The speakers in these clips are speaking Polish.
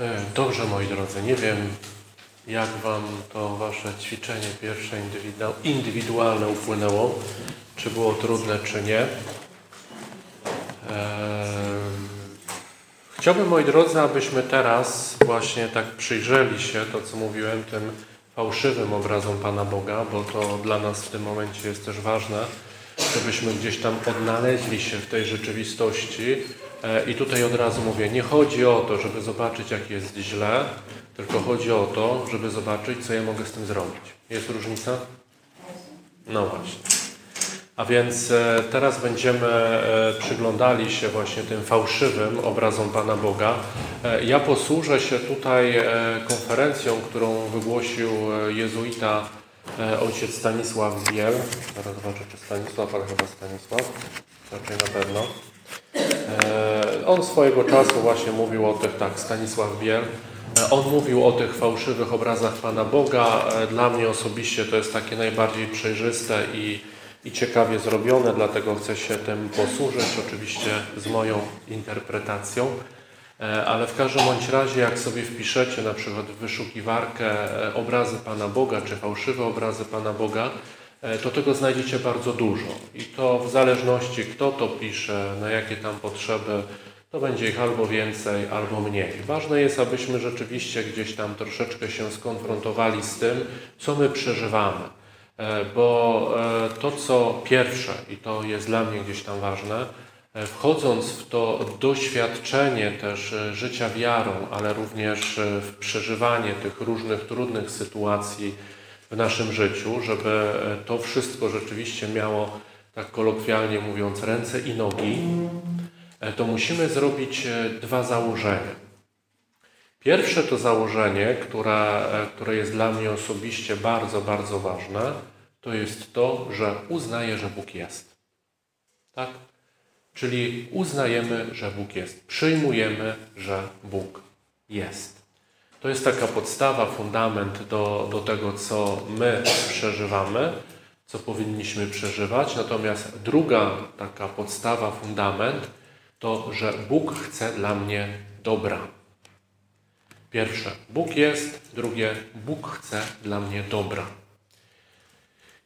E, dobrze, moi drodzy, nie wiem, jak Wam to Wasze ćwiczenie pierwsze indywidualne upłynęło, czy było trudne, czy nie. Chciałbym, moi drodzy, abyśmy teraz właśnie tak przyjrzeli się to, co mówiłem, tym fałszywym obrazom Pana Boga, bo to dla nas w tym momencie jest też ważne, żebyśmy gdzieś tam odnaleźli się w tej rzeczywistości. E, I tutaj od razu mówię, nie chodzi o to, żeby zobaczyć, jak jest źle, tylko chodzi o to, żeby zobaczyć, co ja mogę z tym zrobić. Jest różnica? No właśnie. A więc e, teraz będziemy e, przyglądali się właśnie tym fałszywym obrazom Pana Boga. Ja posłużę się tutaj konferencją, którą wygłosił jezuita ojciec Stanisław Biel. Zaraz zobaczę, czy Stanisław, ale chyba Stanisław. Raczej na pewno. On swojego czasu właśnie mówił o tych, tak, Stanisław Biel. On mówił o tych fałszywych obrazach Pana Boga. Dla mnie osobiście to jest takie najbardziej przejrzyste i i ciekawie zrobione, dlatego chcę się tym posłużyć, oczywiście z moją interpretacją. E, ale w każdym bądź razie, jak sobie wpiszecie na przykład w wyszukiwarkę e, obrazy Pana Boga, czy fałszywe obrazy Pana Boga, e, to tego znajdziecie bardzo dużo. I to w zależności, kto to pisze, na jakie tam potrzeby, to będzie ich albo więcej, albo mniej. Ważne jest, abyśmy rzeczywiście gdzieś tam troszeczkę się skonfrontowali z tym, co my przeżywamy. E, bo e, to, co pierwsze, i to jest dla mnie gdzieś tam ważne, e, wchodząc w to doświadczenie też życia wiarą, ale również w przeżywanie tych różnych trudnych sytuacji w naszym życiu, żeby to wszystko rzeczywiście miało, tak kolokwialnie mówiąc, ręce i nogi, to musimy zrobić dwa założenia. Pierwsze to założenie, które, które jest dla mnie osobiście bardzo, bardzo ważne, to jest to, że uznaję, że Bóg jest. Tak? Czyli uznajemy, że Bóg jest. Przyjmujemy, że Bóg jest. To jest taka podstawa, fundament do, do tego, co my przeżywamy, co powinniśmy przeżywać. Natomiast druga taka podstawa, fundament, to, że Bóg chce dla mnie dobra. Pierwsze, Bóg jest, drugie, Bóg chce dla mnie dobra.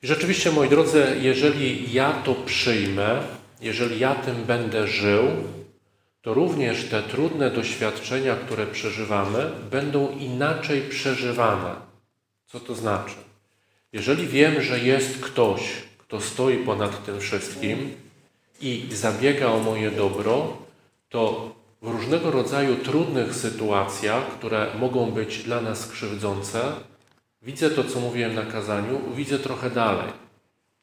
I rzeczywiście, moi drodzy, jeżeli ja to przyjmę, jeżeli ja tym będę żył, to również te trudne doświadczenia, które przeżywamy, będą inaczej przeżywane. Co to znaczy? Jeżeli wiem, że jest ktoś, kto stoi ponad tym wszystkim i zabiega o moje dobro, to w różnego rodzaju trudnych sytuacjach, które mogą być dla nas krzywdzące, widzę to, co mówiłem na kazaniu, widzę trochę dalej.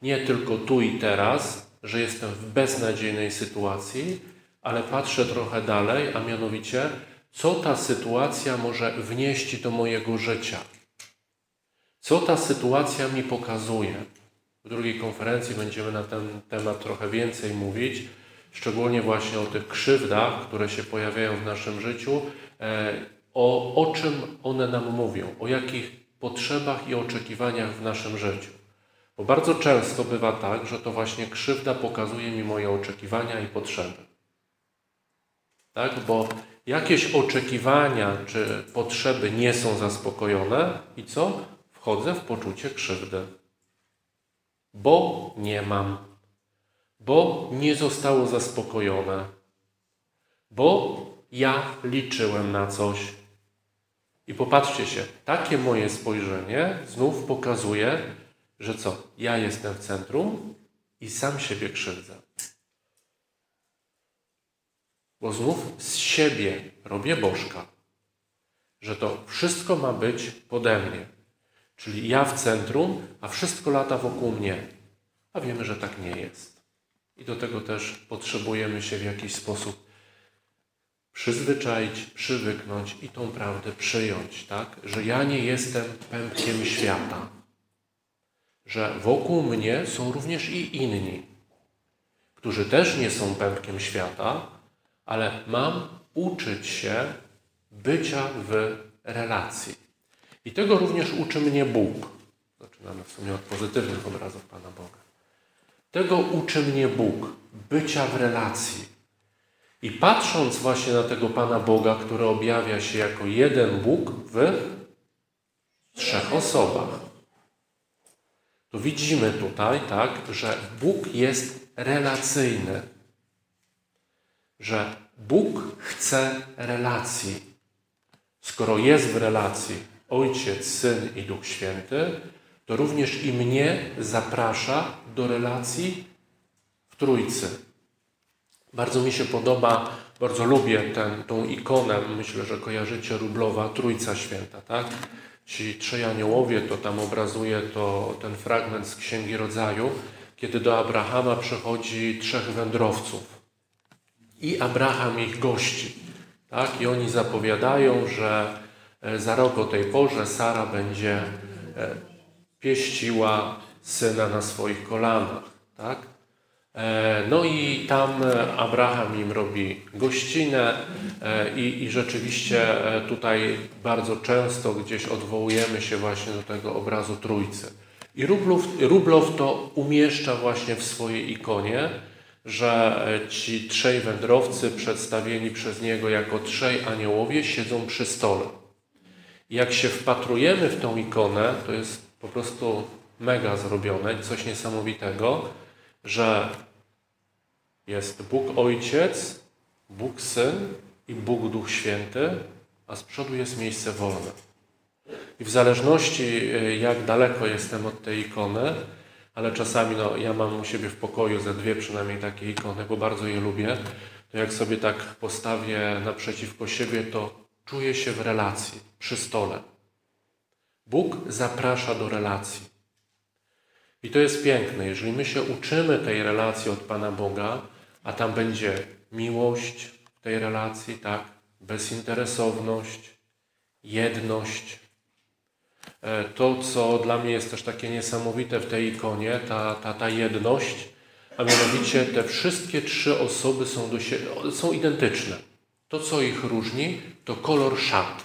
Nie tylko tu i teraz, że jestem w beznadziejnej sytuacji, ale patrzę trochę dalej, a mianowicie, co ta sytuacja może wnieść do mojego życia. Co ta sytuacja mi pokazuje. W drugiej konferencji będziemy na ten temat trochę więcej mówić szczególnie właśnie o tych krzywdach, które się pojawiają w naszym życiu, e, o, o czym one nam mówią, o jakich potrzebach i oczekiwaniach w naszym życiu. Bo bardzo często bywa tak, że to właśnie krzywda pokazuje mi moje oczekiwania i potrzeby. Tak? Bo jakieś oczekiwania czy potrzeby nie są zaspokojone i co? Wchodzę w poczucie krzywdy. Bo nie mam bo nie zostało zaspokojone, bo ja liczyłem na coś. I popatrzcie się, takie moje spojrzenie znów pokazuje, że co? Ja jestem w centrum i sam siebie krzywdzę. Bo znów z siebie robię bożka, że to wszystko ma być pode mnie. Czyli ja w centrum, a wszystko lata wokół mnie. A wiemy, że tak nie jest. I do tego też potrzebujemy się w jakiś sposób przyzwyczaić, przywyknąć i tą prawdę przyjąć, tak? Że ja nie jestem pępkiem świata. Że wokół mnie są również i inni, którzy też nie są pępkiem świata, ale mam uczyć się bycia w relacji. I tego również uczy mnie Bóg. Zaczynamy w sumie od pozytywnych obrazów Pana Boga. Tego uczy mnie Bóg, bycia w relacji. I patrząc właśnie na tego Pana Boga, który objawia się jako jeden Bóg w trzech osobach, to widzimy tutaj, tak, że Bóg jest relacyjny. Że Bóg chce relacji. Skoro jest w relacji Ojciec, Syn i Duch Święty, to również i mnie zaprasza do relacji w Trójcy. Bardzo mi się podoba, bardzo lubię tę tą ikonę, myślę, że kojarzycie Rublowa, Trójca Święta, tak? Ci trzej aniołowie, to tam obrazuje to ten fragment z Księgi Rodzaju, kiedy do Abrahama przychodzi trzech wędrowców i Abraham ich gości. Tak? I oni zapowiadają, że e, za rok o tej porze Sara będzie e, pieściła syna na swoich kolanach. Tak? E, no i tam Abraham im robi gościnę i, i rzeczywiście tutaj bardzo często gdzieś odwołujemy się właśnie do tego obrazu Trójcy. I Rublow, Rublow to umieszcza właśnie w swojej ikonie, że ci trzej wędrowcy przedstawieni przez niego jako trzej aniołowie siedzą przy stole. Jak się wpatrujemy w tą ikonę, to jest po prostu mega zrobione, coś niesamowitego, że jest Bóg Ojciec, Bóg Syn i Bóg Duch Święty, a z przodu jest miejsce wolne. I w zależności e, jak daleko jestem od tej ikony, ale czasami no, ja mam u siebie w pokoju ze dwie przynajmniej takie ikony, bo bardzo je lubię, to jak sobie tak postawię naprzeciwko siebie, to czuję się w relacji, przy stole. Bóg zaprasza do relacji. I to jest piękne, jeżeli my się uczymy tej relacji od Pana Boga, a tam będzie miłość w tej relacji, tak, bezinteresowność, jedność, to, co dla mnie jest też takie niesamowite w tej ikonie, ta, ta, ta jedność, a mianowicie te wszystkie trzy osoby są, do siebie, są identyczne. To, co ich różni, to kolor szat.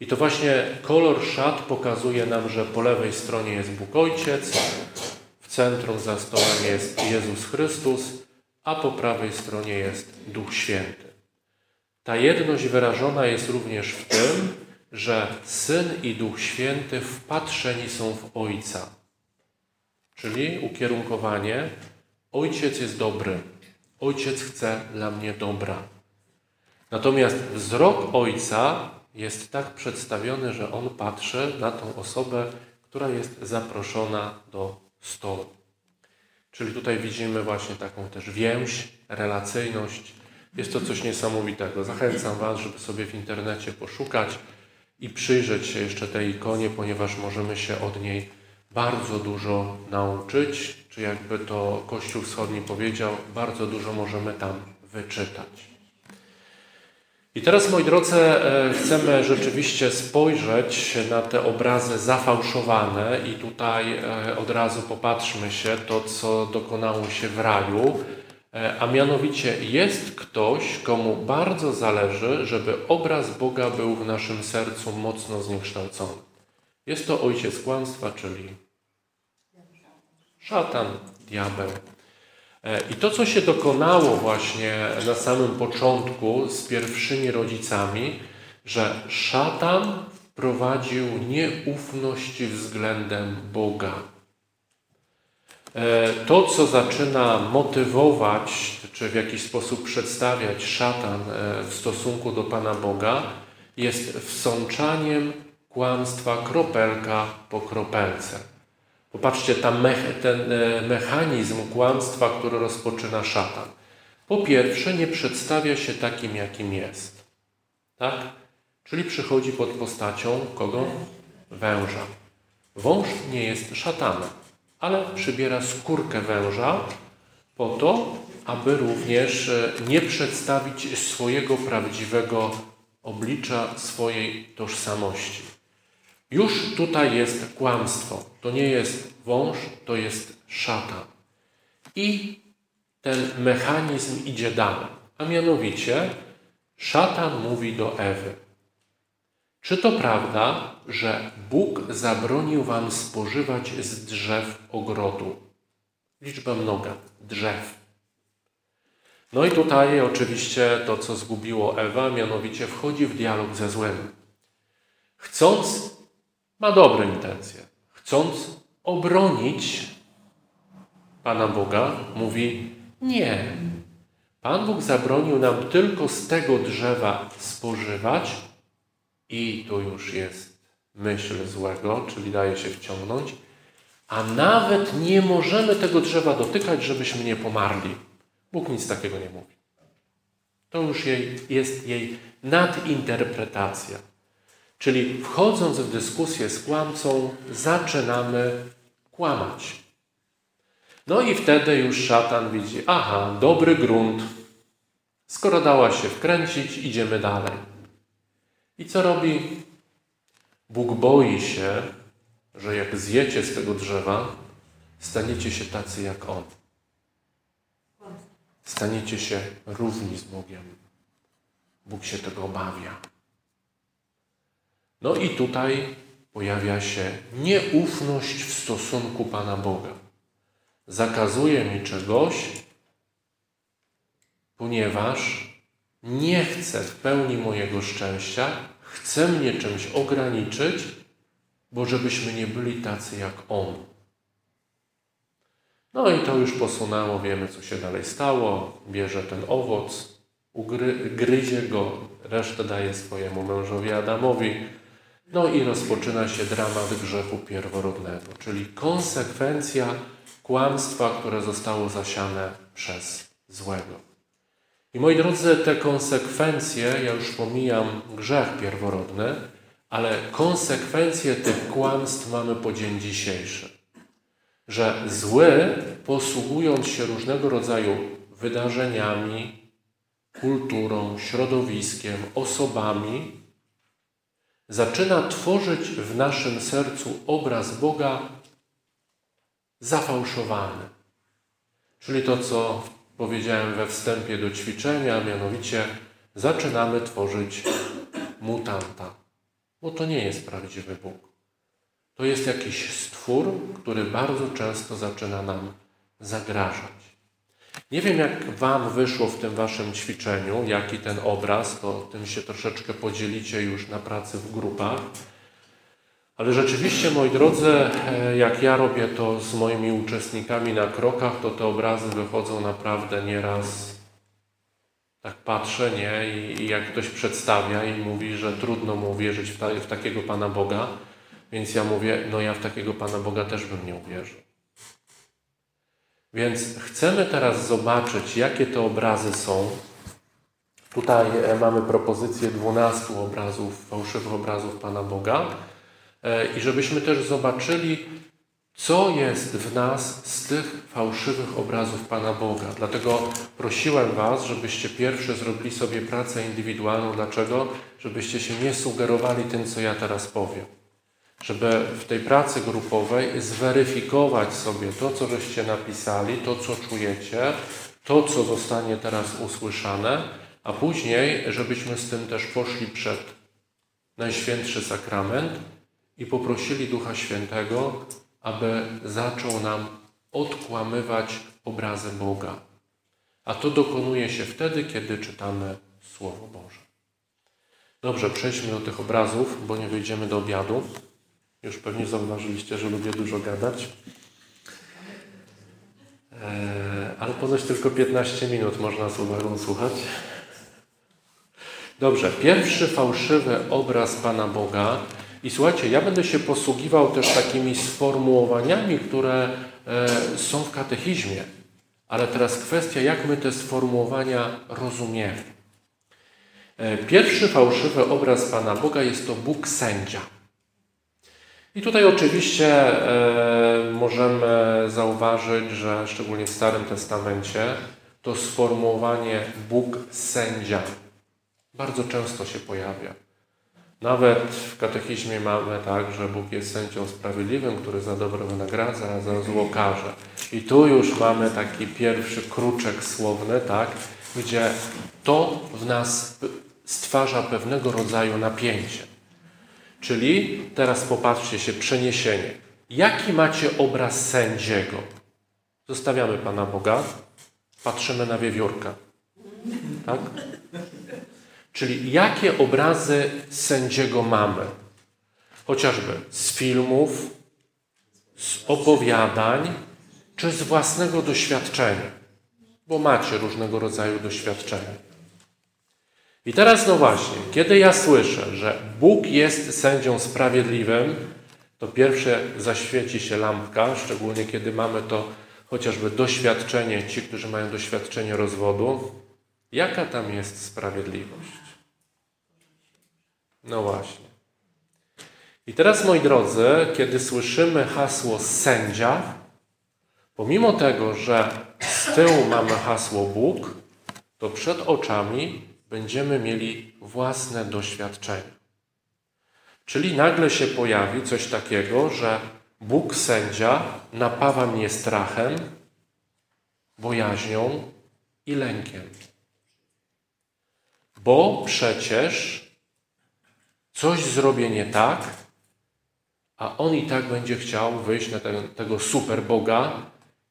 I to właśnie kolor szat pokazuje nam, że po lewej stronie jest Bóg Ojciec, w centrum za stołem jest Jezus Chrystus, a po prawej stronie jest Duch Święty. Ta jedność wyrażona jest również w tym, że Syn i Duch Święty wpatrzeni są w Ojca. Czyli ukierunkowanie Ojciec jest dobry. Ojciec chce dla mnie dobra. Natomiast wzrok Ojca jest tak przedstawiony, że On patrzy na tą osobę, która jest zaproszona do stołu. Czyli tutaj widzimy właśnie taką też więź, relacyjność. Jest to coś niesamowitego. Zachęcam Was, żeby sobie w internecie poszukać i przyjrzeć się jeszcze tej ikonie, ponieważ możemy się od niej bardzo dużo nauczyć, czy jakby to Kościół Wschodni powiedział, bardzo dużo możemy tam wyczytać. I teraz, moi drodzy, e, chcemy rzeczywiście spojrzeć na te obrazy zafałszowane i tutaj e, od razu popatrzmy się to, co dokonało się w raju, a mianowicie jest ktoś, komu bardzo zależy, żeby obraz Boga był w naszym sercu mocno zniekształcony. Jest to ojciec kłamstwa, czyli szatan, diabeł. E, I to, co się dokonało właśnie na samym początku z pierwszymi rodzicami, że szatan wprowadził nieufność względem Boga. E, to, co zaczyna motywować, czy w jakiś sposób przedstawiać szatan e, w stosunku do Pana Boga, jest wsączaniem kłamstwa kropelka po kropelce. Popatrzcie, ten e, mechanizm kłamstwa, który rozpoczyna szatan. Po pierwsze, nie przedstawia się takim, jakim jest. Tak? Czyli przychodzi pod postacią kogo? Węża. Wąż nie jest szatanem ale przybiera skórkę węża po to, aby również e, nie przedstawić swojego prawdziwego oblicza, swojej tożsamości. Już tutaj jest kłamstwo. To nie jest wąż, to jest szatan. I ten mechanizm idzie dalej. A mianowicie szatan mówi do Ewy: czy to prawda, że Bóg zabronił wam spożywać z drzew ogrodu? Liczba mnoga drzew. No i tutaj oczywiście to, co zgubiło Ewa, mianowicie wchodzi w dialog ze złem. Chcąc, ma dobre intencje, chcąc obronić Pana Boga, mówi nie. Pan Bóg zabronił nam tylko z tego drzewa spożywać i tu już jest myśl złego, czyli daje się wciągnąć, a nawet nie możemy tego drzewa dotykać, żebyśmy nie pomarli. Bóg nic takiego nie mówi. To już jej, jest jej nadinterpretacja. Czyli wchodząc w dyskusję z kłamcą, zaczynamy kłamać. No i wtedy już szatan widzi, aha, dobry grunt. Skoro dała się wkręcić, idziemy dalej. I co robi? Bóg boi się, że jak zjecie z tego drzewa, staniecie się tacy jak On. Staniecie się równi z Bogiem. Bóg się tego obawia. No i tutaj pojawia się nieufność w stosunku Pana Boga. Zakazuje mi czegoś, ponieważ nie chce w pełni mojego szczęścia, chce mnie czymś ograniczyć, bo żebyśmy nie byli tacy jak On. No i to już posunęło, wiemy co się dalej stało. Bierze ten owoc, ugry, gryzie go, resztę daje swojemu mężowi Adamowi. No i rozpoczyna się dramat grzechu pierworodnego, czyli konsekwencja kłamstwa, które zostało zasiane przez złego. I moi drodzy, te konsekwencje, ja już pomijam grzech pierworodny, ale konsekwencje tych kłamstw mamy po dzień dzisiejszy. Że zły, posługując się różnego rodzaju wydarzeniami, kulturą, środowiskiem, osobami, zaczyna tworzyć w naszym sercu obraz Boga zafałszowany. Czyli to, co powiedziałem we wstępie do ćwiczenia, mianowicie zaczynamy tworzyć mutanta. Bo to nie jest prawdziwy Bóg. To jest jakiś stwór, który bardzo często zaczyna nam zagrażać. Nie wiem, jak Wam wyszło w tym Waszym ćwiczeniu, jaki ten obraz, to tym się troszeczkę podzielicie już na pracy w grupach. Ale rzeczywiście, moi drodzy, e, jak ja robię to z moimi uczestnikami na krokach, to te obrazy wychodzą naprawdę nieraz. Tak patrzę, nie? I, jak ktoś przedstawia i mówi, że trudno mu uwierzyć w, ta, w takiego Pana Boga, więc ja mówię, no ja w takiego Pana Boga też bym nie uwierzył. Więc chcemy teraz zobaczyć, jakie te obrazy są. Tutaj e, mamy propozycję 12 obrazów, fałszywych obrazów Pana Boga. E, I żebyśmy też zobaczyli, co jest w nas z tych fałszywych obrazów Pana Boga. Dlatego prosiłem Was, żebyście pierwsze zrobili sobie pracę indywidualną. Dlaczego? Żebyście się nie sugerowali tym, co ja teraz powiem. Żeby w tej pracy grupowej zweryfikować sobie to, co żeście napisali, to, co czujecie, to, co zostanie teraz usłyszane, a później, żebyśmy z tym też poszli przed Najświętszy Sakrament i poprosili Ducha Świętego, aby zaczął nam odkłamywać obrazy Boga. A to dokonuje się wtedy, kiedy czytamy Słowo Boże. Dobrze, przejdźmy do tych obrazów, bo nie wyjdziemy do obiadu. Już pewnie zauważyliście, że lubię dużo gadać. Eee, ale ponoć tylko 15 minut można z uwagą słuchać. Dobrze, pierwszy fałszywy obraz Pana Boga i słuchajcie, ja będę się posługiwał też takimi sformułowaniami, które e, są w katechizmie. Ale teraz kwestia, jak my te sformułowania rozumiemy. E, pierwszy fałszywy obraz Pana Boga jest to Bóg sędzia. I tutaj oczywiście e, możemy zauważyć, że szczególnie w Starym Testamencie to sformułowanie Bóg sędzia bardzo często się pojawia. Nawet w katechizmie mamy tak, że Bóg jest sędzią sprawiedliwym, który za dobro wynagradza, a za zło karze. I tu już mamy taki pierwszy kruczek słowny, tak, gdzie to w nas stwarza pewnego rodzaju napięcie. Czyli teraz popatrzcie się, przeniesienie. Jaki macie obraz sędziego? Zostawiamy Pana Boga, patrzymy na wiewiórkę. Tak? Czyli jakie obrazy sędziego mamy? Chociażby z filmów, z opowiadań, czy z własnego doświadczenia, bo macie różnego rodzaju doświadczenia. I teraz, no właśnie, kiedy ja słyszę, że Bóg jest sędzią sprawiedliwym, to pierwsze zaświeci się lampka, szczególnie kiedy mamy to chociażby doświadczenie, ci, którzy mają doświadczenie rozwodu, jaka tam jest sprawiedliwość? No właśnie. I teraz, moi drodzy, kiedy słyszymy hasło sędzia, pomimo tego, że z tyłu mamy hasło Bóg, to przed oczami będziemy mieli własne doświadczenie. Czyli nagle się pojawi coś takiego, że Bóg sędzia napawa mnie strachem, bojaźnią i lękiem. Bo przecież coś zrobię nie tak, a on i tak będzie chciał wyjść na tego, tego super Boga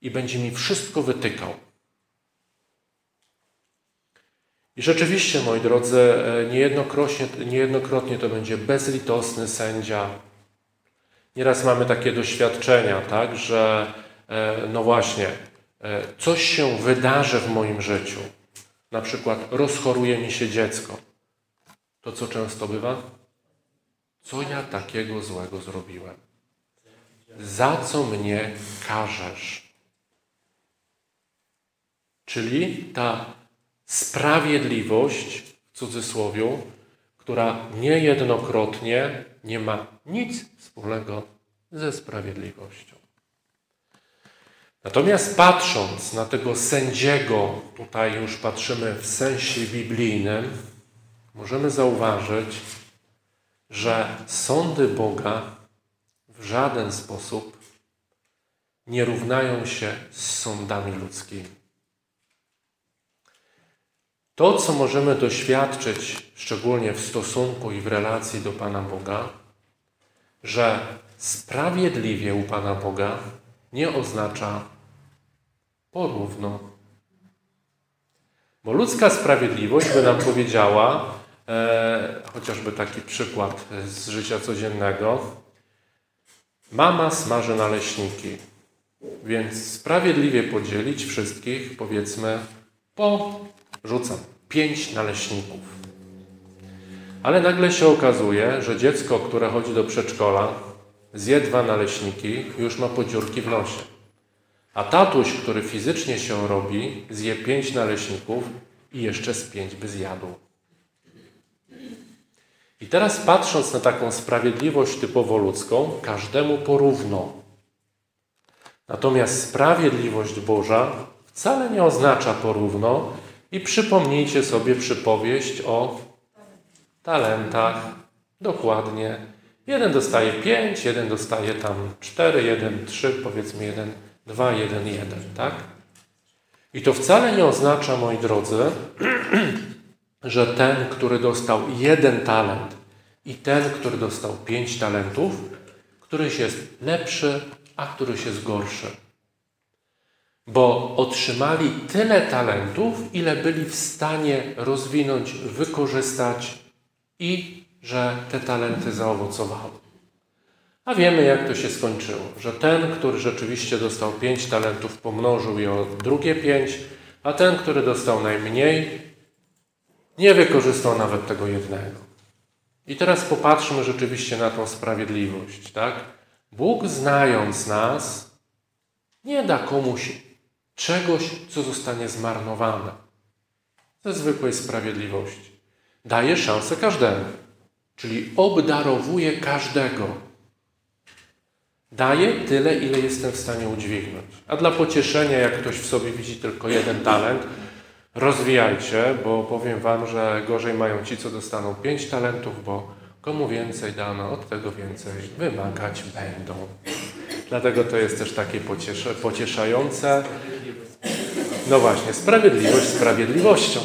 i będzie mi wszystko wytykał. I rzeczywiście, moi drodzy, e, niejednokrotnie, niejednokrotnie to będzie bezlitosny sędzia. Nieraz mamy takie doświadczenia, tak, że e, no właśnie, e, coś się wydarzy w moim życiu. Na przykład rozchoruje mi się dziecko. To co często bywa? Co ja takiego złego zrobiłem? Za co mnie karzesz? Czyli ta sprawiedliwość, w cudzysłowie, która niejednokrotnie nie ma nic wspólnego ze sprawiedliwością. Natomiast patrząc na tego sędziego, tutaj już patrzymy w sensie biblijnym, możemy zauważyć, że sądy Boga w żaden sposób nie równają się z sądami ludzkimi. To, co możemy doświadczyć, szczególnie w stosunku i w relacji do Pana Boga, że sprawiedliwie u Pana Boga nie oznacza porówno. Bo ludzka sprawiedliwość by nam powiedziała, chociażby taki przykład z życia codziennego, mama smaży naleśniki, więc sprawiedliwie podzielić wszystkich, powiedzmy, po rzucam pięć naleśników. Ale nagle się okazuje, że dziecko, które chodzi do przedszkola, zje dwa naleśniki, już ma podziurki w nosie. A tatuś, który fizycznie się robi, zje pięć naleśników i jeszcze z pięć by zjadł. I teraz patrząc na taką sprawiedliwość typowo ludzką, każdemu porówno. Natomiast sprawiedliwość Boża wcale nie oznacza porówno, i przypomnijcie sobie przypowieść o talentach. Dokładnie. Jeden dostaje pięć, jeden dostaje tam cztery, jeden trzy, powiedzmy jeden, dwa, jeden, jeden, tak? I to wcale nie oznacza, moi drodzy, że ten, który dostał jeden talent i ten, który dostał pięć talentów, któryś jest lepszy, a któryś jest gorszy bo otrzymali tyle talentów, ile byli w stanie rozwinąć, wykorzystać i że te talenty zaowocowały. A wiemy, jak to się skończyło, że ten, który rzeczywiście dostał pięć talentów, pomnożył je o drugie pięć, a ten, który dostał najmniej, nie wykorzystał nawet tego jednego. I teraz popatrzmy rzeczywiście na tą sprawiedliwość, tak? Bóg znając nas, nie da komuś czegoś, co zostanie zmarnowane ze zwykłej sprawiedliwości. Daje szansę każdemu, czyli obdarowuje każdego. Daje tyle, ile jestem w stanie udźwignąć. A dla pocieszenia, jak ktoś w sobie widzi tylko jeden talent, rozwijajcie, bo powiem Wam, że gorzej mają ci, co dostaną pięć talentów, bo komu więcej dano, od tego więcej wymagać będą. Dlatego to jest też takie pocieszające. No właśnie, sprawiedliwość sprawiedliwością.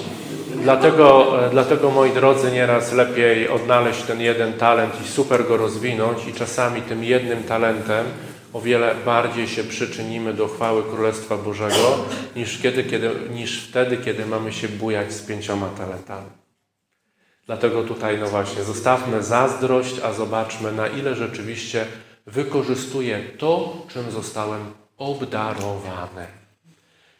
Dlatego, e, dlatego, moi drodzy, nieraz lepiej odnaleźć ten jeden talent i super go rozwinąć i czasami tym jednym talentem, o wiele bardziej się przyczynimy do chwały Królestwa Bożego niż, kiedy, kiedy, niż wtedy, kiedy mamy się bujać z pięcioma talentami. Dlatego tutaj, no właśnie, zostawmy zazdrość, a zobaczmy, na ile rzeczywiście wykorzystuję to, czym zostałem obdarowany.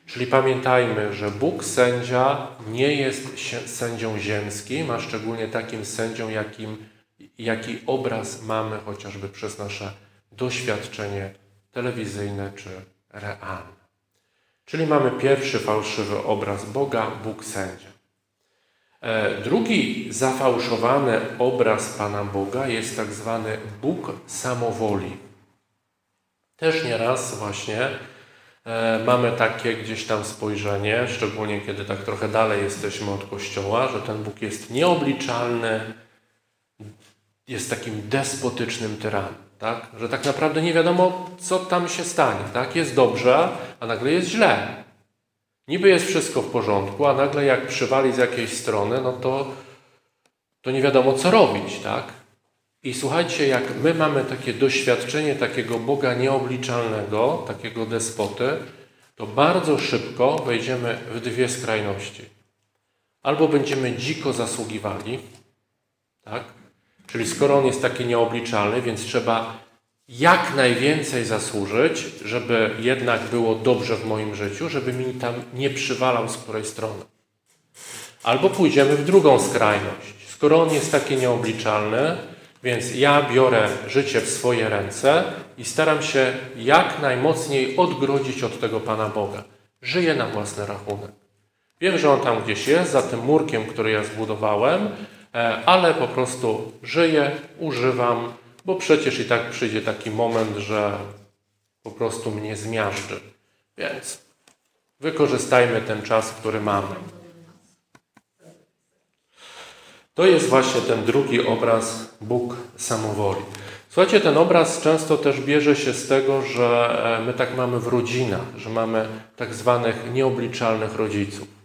Czyli pamiętajmy, że Bóg sędzia nie jest sędzią ziemskim, a szczególnie takim sędzią, jakim, jaki obraz mamy chociażby przez nasze doświadczenie telewizyjne czy realne. Czyli mamy pierwszy fałszywy obraz Boga, Bóg sędzia. E, drugi zafałszowany obraz Pana Boga jest tak zwany Bóg samowoli. Też nieraz właśnie e, mamy takie gdzieś tam spojrzenie, szczególnie kiedy tak trochę dalej jesteśmy od Kościoła, że ten Bóg jest nieobliczalny, jest takim despotycznym tyranem. Tak? Że tak naprawdę nie wiadomo, co tam się stanie. Tak? Jest dobrze, a nagle jest źle. Niby jest wszystko w porządku, a nagle jak przywali z jakiejś strony, no to, to nie wiadomo, co robić. Tak? I słuchajcie, jak my mamy takie doświadczenie takiego Boga nieobliczalnego, takiego despoty, to bardzo szybko wejdziemy w dwie skrajności. Albo będziemy dziko zasługiwali, tak? Czyli skoro on jest taki nieobliczalny, więc trzeba jak najwięcej zasłużyć, żeby jednak było dobrze w moim życiu, żeby mi tam nie przywalał z której strony. Albo pójdziemy w drugą skrajność. Skoro on jest taki nieobliczalny, więc ja biorę życie w swoje ręce i staram się jak najmocniej odgrodzić od tego Pana Boga. Żyję na własny rachunek. Wiem, że on tam gdzieś jest, za tym murkiem, który ja zbudowałem, ale po prostu żyję, używam, bo przecież i tak przyjdzie taki moment, że po prostu mnie zmiażdży. Więc wykorzystajmy ten czas, który mamy. To jest właśnie ten drugi obraz Bóg samowoli. Słuchajcie, ten obraz często też bierze się z tego, że e, my tak mamy w rodzinach, że mamy tak zwanych nieobliczalnych rodziców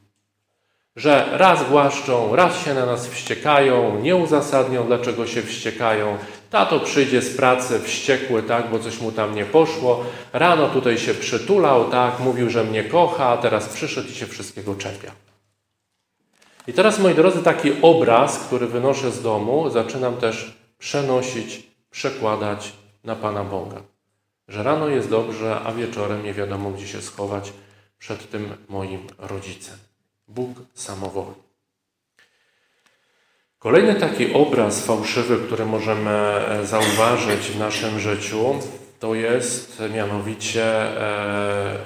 że raz głaszczą, raz się na nas wściekają, nie uzasadnią, dlaczego się wściekają. Tato przyjdzie z pracy wściekły, tak, bo coś mu tam nie poszło. Rano tutaj się przytulał, tak, mówił, że mnie kocha, a teraz przyszedł i się wszystkiego czepia. I teraz, moi drodzy, taki obraz, który wynoszę z domu, zaczynam też przenosić, przekładać na Pana Boga. Że rano jest dobrze, a wieczorem nie wiadomo, gdzie się schować przed tym moim rodzicem. Bóg samowoli. Kolejny taki obraz fałszywy, który możemy e, zauważyć w naszym życiu, to jest mianowicie e,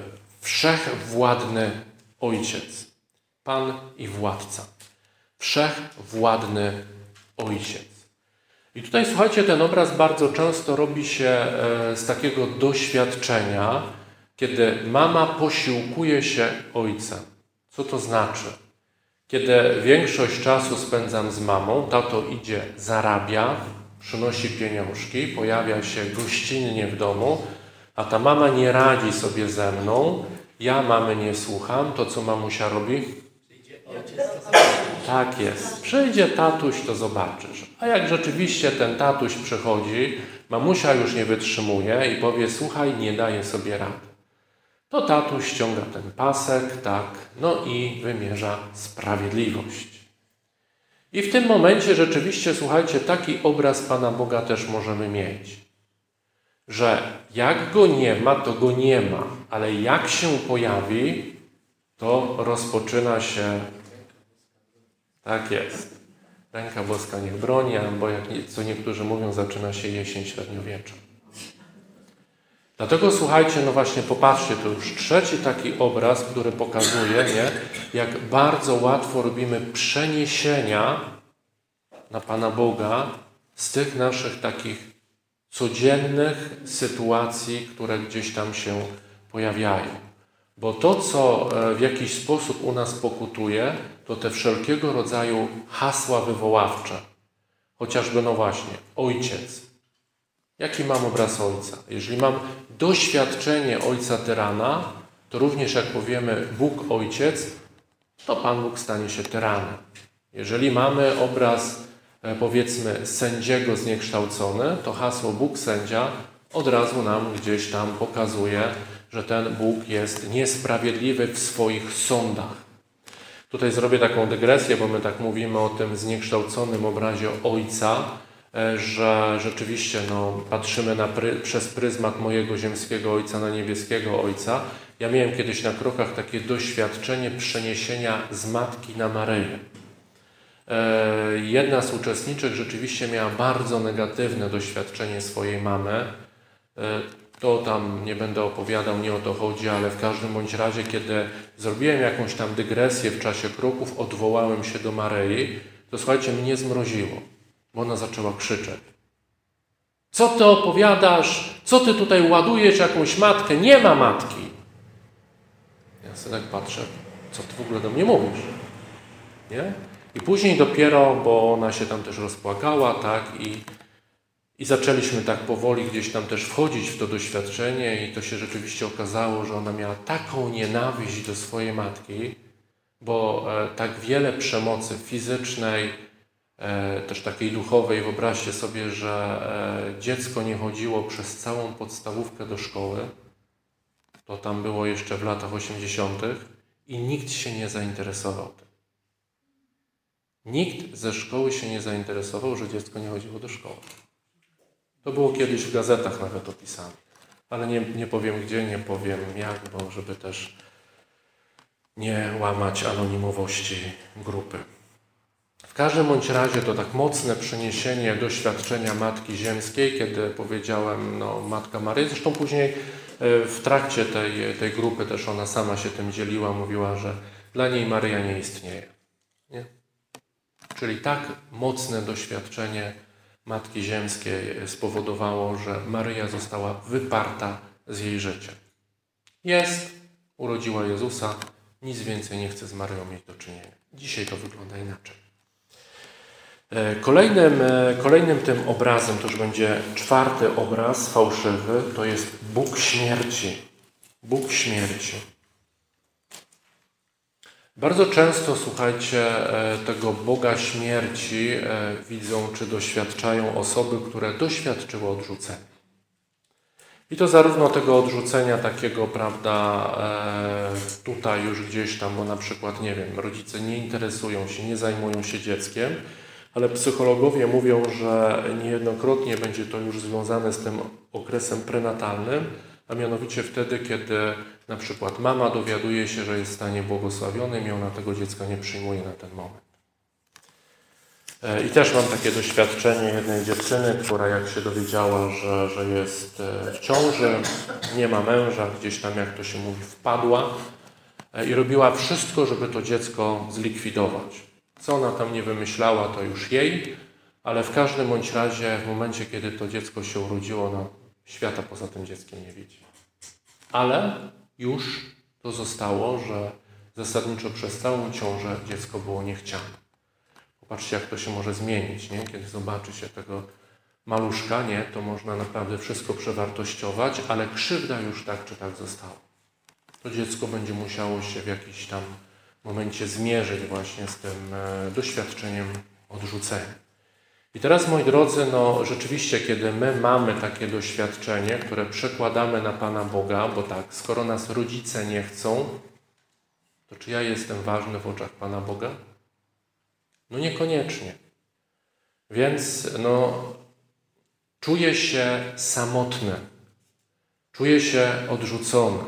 wszechwładny Ojciec, Pan i Władca. Wszechwładny Ojciec. I tutaj słuchajcie, ten obraz bardzo często robi się e, z takiego doświadczenia, kiedy mama posiłkuje się ojcem. Co to znaczy? Kiedy większość czasu spędzam z mamą, tato idzie, zarabia, przynosi pieniążki, pojawia się gościnnie w domu, a ta mama nie radzi sobie ze mną, ja mamy nie słucham, to co mamusia robi? Tak jest. Przyjdzie tatuś, to zobaczysz. A jak rzeczywiście ten tatuś przychodzi, mamusia już nie wytrzymuje i powie: Słuchaj, nie daje sobie rady to tatuś ściąga ten pasek, tak, no i wymierza sprawiedliwość. I w tym momencie rzeczywiście, słuchajcie, taki obraz Pana Boga też możemy mieć. Że jak go nie ma, to go nie ma, ale jak się pojawi, to rozpoczyna się. Tak jest. Ręka boska niech broni, albo jak co niektórzy mówią, zaczyna się jesień średniowiecza. Dlatego słuchajcie, no właśnie popatrzcie, to już trzeci taki obraz, który pokazuje, nie, jak bardzo łatwo robimy przeniesienia na Pana Boga z tych naszych takich codziennych sytuacji, które gdzieś tam się pojawiają. Bo to, co e, w jakiś sposób u nas pokutuje, to te wszelkiego rodzaju hasła wywoławcze. Chociażby, no właśnie, ojciec, Jaki mam obraz Ojca? Jeżeli mam doświadczenie Ojca tyrana, to również jak powiemy Bóg Ojciec, to Pan Bóg stanie się tyranem. Jeżeli mamy obraz, e, powiedzmy, sędziego zniekształcony, to hasło Bóg sędzia od razu nam gdzieś tam pokazuje, że ten Bóg jest niesprawiedliwy w swoich sądach. Tutaj zrobię taką dygresję, bo my tak mówimy o tym zniekształconym obrazie Ojca, że rzeczywiście no, patrzymy na pry, przez pryzmat mojego ziemskiego Ojca na niebieskiego Ojca. Ja miałem kiedyś na krokach takie doświadczenie przeniesienia z matki na Maryję. E, jedna z uczestniczek rzeczywiście miała bardzo negatywne doświadczenie swojej mamy. E, to tam nie będę opowiadał, nie o to chodzi, ale w każdym bądź razie, kiedy zrobiłem jakąś tam dygresję w czasie kroków, odwołałem się do Maryi, to słuchajcie, mnie zmroziło, bo ona zaczęła krzyczeć. Co ty opowiadasz? Co ty tutaj ładujesz jakąś matkę? Nie ma matki. Ja sobie tak patrzę, co ty w ogóle do mnie mówisz? Nie? I później dopiero, bo ona się tam też rozpłakała, tak, i, i zaczęliśmy tak powoli gdzieś tam też wchodzić w to doświadczenie i to się rzeczywiście okazało, że ona miała taką nienawiść do swojej matki, bo e, tak wiele przemocy fizycznej, też takiej duchowej, wyobraźcie sobie, że e, dziecko nie chodziło przez całą podstawówkę do szkoły, to tam było jeszcze w latach 80. i nikt się nie zainteresował tym. Nikt ze szkoły się nie zainteresował, że dziecko nie chodziło do szkoły. To było kiedyś w gazetach nawet opisane. Ale nie, nie powiem gdzie, nie powiem jak, bo żeby też nie łamać anonimowości grupy. W każdym bądź razie to tak mocne przeniesienie doświadczenia Matki Ziemskiej, kiedy powiedziałem, no Matka Maryja, zresztą później e, w trakcie tej, tej grupy też ona sama się tym dzieliła, mówiła, że dla niej Maryja nie istnieje. Nie? Czyli tak mocne doświadczenie Matki Ziemskiej spowodowało, że Maryja została wyparta z jej życia. Jest, urodziła Jezusa, nic więcej nie chce z Maryją mieć do czynienia. Dzisiaj to wygląda inaczej. E, kolejnym, e, kolejnym tym obrazem, to już będzie czwarty obraz fałszywy, to jest Bóg śmierci. Bóg śmierci. Bardzo często, słuchajcie, e, tego Boga śmierci widzą czy doświadczają osoby, które doświadczyły odrzucenia. I to zarówno tego odrzucenia takiego, prawda, tutaj już gdzieś tam, bo na przykład, nie wiem, rodzice nie interesują się, nie zajmują się dzieckiem, ale psychologowie mówią, że niejednokrotnie będzie to już związane z tym okresem prenatalnym, a mianowicie wtedy, kiedy na przykład mama dowiaduje się, że jest w stanie błogosławionym i ona tego dziecka nie przyjmuje na ten moment. E, I też mam takie doświadczenie jednej dziewczyny, która jak się dowiedziała, że, że jest e, w ciąży, nie ma męża, gdzieś tam, jak to się mówi, wpadła e, i robiła wszystko, żeby to dziecko zlikwidować. Co ona tam nie wymyślała, to już jej, ale w każdym bądź razie w momencie, kiedy to dziecko się urodziło, no, świata poza tym dzieckiem nie widzi. Ale już to zostało, że zasadniczo przez całą ciążę dziecko było niechciane. Popatrzcie, jak to się może zmienić, nie? Kiedy zobaczy się tego maluszka, nie? To można naprawdę wszystko przewartościować, ale krzywda już tak czy tak została. To dziecko będzie musiało się w jakiś tam momencie zmierzyć właśnie z tym e, doświadczeniem odrzucenia. I teraz, moi drodzy, no rzeczywiście, kiedy my mamy takie doświadczenie, które przekładamy na Pana Boga, bo tak, skoro nas rodzice nie chcą, to czy ja jestem ważny w oczach Pana Boga? No niekoniecznie. Więc no, czuję się samotny, czuję się odrzucony,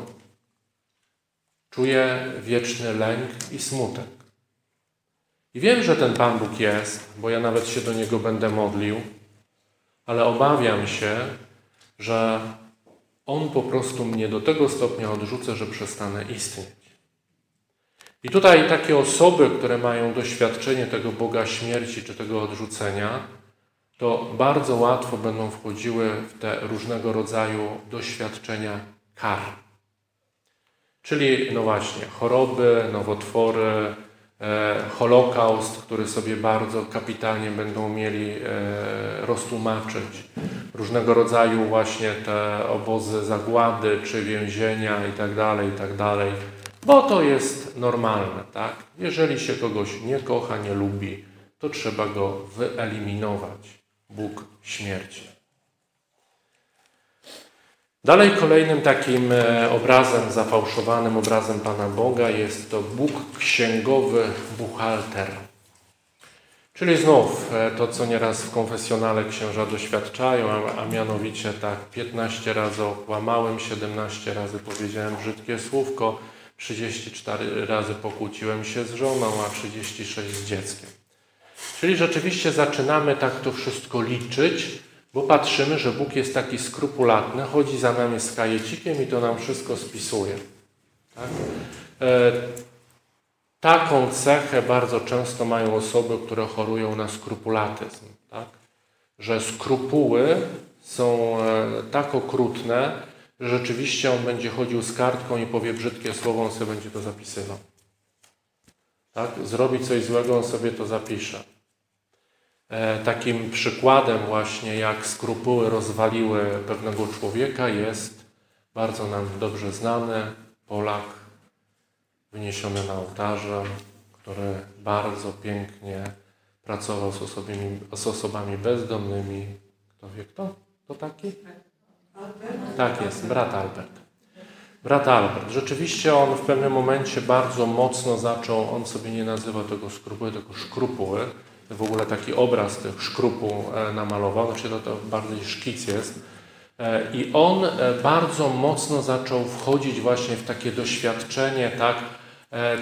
czuję wieczny lęk i smutek. I wiem, że ten Pan Bóg jest, bo ja nawet się do Niego będę modlił, ale obawiam się, że On po prostu mnie do tego stopnia odrzuca, że przestanę istnieć. I tutaj takie osoby, które mają doświadczenie tego Boga śmierci czy tego odrzucenia, to bardzo łatwo będą wchodziły w te różnego rodzaju doświadczenia kar. Czyli, no właśnie, choroby, nowotwory, E, Holokaust, który sobie bardzo kapitalnie będą mieli e, roztłumaczyć. Różnego rodzaju właśnie te obozy zagłady czy więzienia itd., tak itd., tak bo to jest normalne, tak? Jeżeli się kogoś nie kocha, nie lubi, to trzeba go wyeliminować. Bóg śmierci. Dalej kolejnym takim e, obrazem, zafałszowanym obrazem Pana Boga jest to Bóg księgowy, buchalter. Czyli znów e, to, co nieraz w konfesjonale księża doświadczają, a, mianowicie tak 15 razy okłamałem, 17 razy powiedziałem brzydkie słówko, 34 razy pokłóciłem się z żoną, a 36 z dzieckiem. Czyli rzeczywiście zaczynamy tak to wszystko liczyć, bo patrzymy, że Bóg jest taki skrupulatny, chodzi za nami z kajecikiem i to nam wszystko spisuje. Tak? E, taką cechę bardzo często mają osoby, które chorują na skrupulatyzm. Tak? Że skrupuły są e, tak okrutne, że rzeczywiście on będzie chodził z kartką i powie brzydkie słowo, on sobie będzie to zapisywał. Tak? Zrobi coś złego, on sobie to zapisze. E, takim przykładem właśnie, jak skrupuły rozwaliły pewnego człowieka jest bardzo nam dobrze znany Polak wyniesiony na ołtarze, który bardzo pięknie pracował z osobami, z osobami bezdomnymi. Kto wie kto? To taki? Tak jest, brat Albert. Brat Albert. Rzeczywiście on w pewnym momencie bardzo mocno zaczął, on sobie nie nazywa tego skrupuły, tylko szkrupuły, w ogóle taki obraz tych szkrupu e, namalował, znaczy to, to bardziej szkic jest. E, I on e, bardzo mocno zaczął wchodzić właśnie w takie doświadczenie, tak,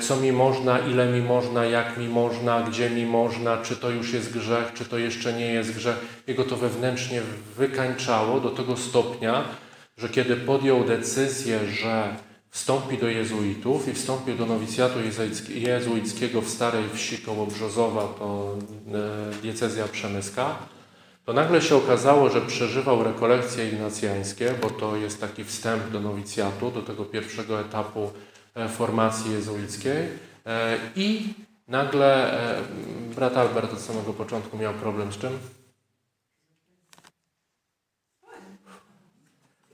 co mi można, ile mi można, jak mi można, gdzie mi można, czy to już jest grzech, czy to jeszcze nie jest grzech. Jego to wewnętrznie wykańczało do tego stopnia, że kiedy podjął decyzję, że wstąpi do jezuitów i wstąpił do nowicjatu jezuickiego w Starej Wsi koło Brzozowa, to e, diecezja przemyska, to nagle się okazało, że przeżywał rekolekcje ignacjańskie, bo to jest taki wstęp do nowicjatu, do tego pierwszego etapu e, formacji jezuickiej e, i nagle brat Albert od samego początku miał problem z czym?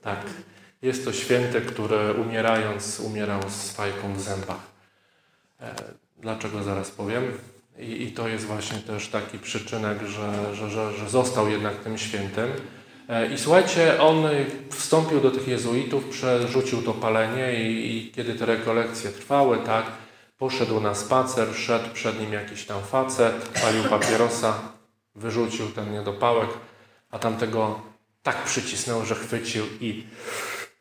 Tak. Jest to święty, który umierając, umierał z fajką w zębach. E, dlaczego zaraz powiem? I, I, to jest właśnie też taki przyczynek, że, że, że, że został jednak tym świętym. E, I słuchajcie, on wstąpił do tych jezuitów, przerzucił to palenie i, i kiedy te rekolekcje trwały, tak, poszedł na spacer, szedł przed nim jakiś tam facet, palił papierosa, wyrzucił ten niedopałek, a tamtego tak przycisnął, że chwycił i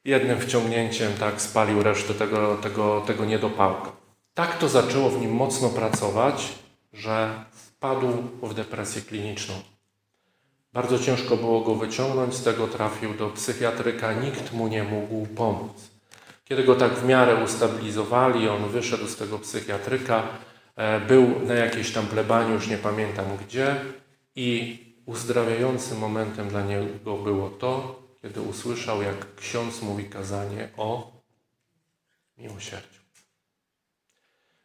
jednym wciągnięciem tak spalił resztę tego, tego, tego niedopałka. Tak to zaczęło w nim mocno pracować, że wpadł w depresję kliniczną. Bardzo ciężko było go wyciągnąć, z tego trafił do psychiatryka, nikt mu nie mógł pomóc. Kiedy go tak w miarę ustabilizowali, on wyszedł z tego psychiatryka, e, był na jakiejś tam plebanii, już nie pamiętam gdzie, i uzdrawiającym momentem dla niego było to, kiedy usłyszał, jak ksiądz mówi kazanie o miłosierdziu.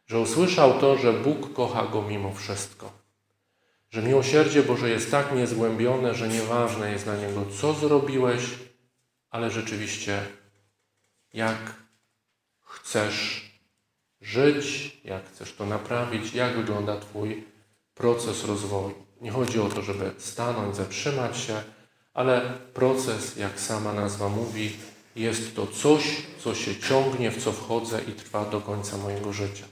Że usłyszał to, że Bóg kocha go mimo wszystko. Że miłosierdzie Boże jest tak niezgłębione, że nieważne jest dla niego, co zrobiłeś, ale rzeczywiście jak chcesz żyć, jak chcesz to naprawić, jak wygląda Twój proces rozwoju. Nie chodzi o to, żeby stanąć, zatrzymać się, ale proces, jak sama nazwa mówi, jest to coś, co się ciągnie, w co wchodzę i trwa do końca mojego życia.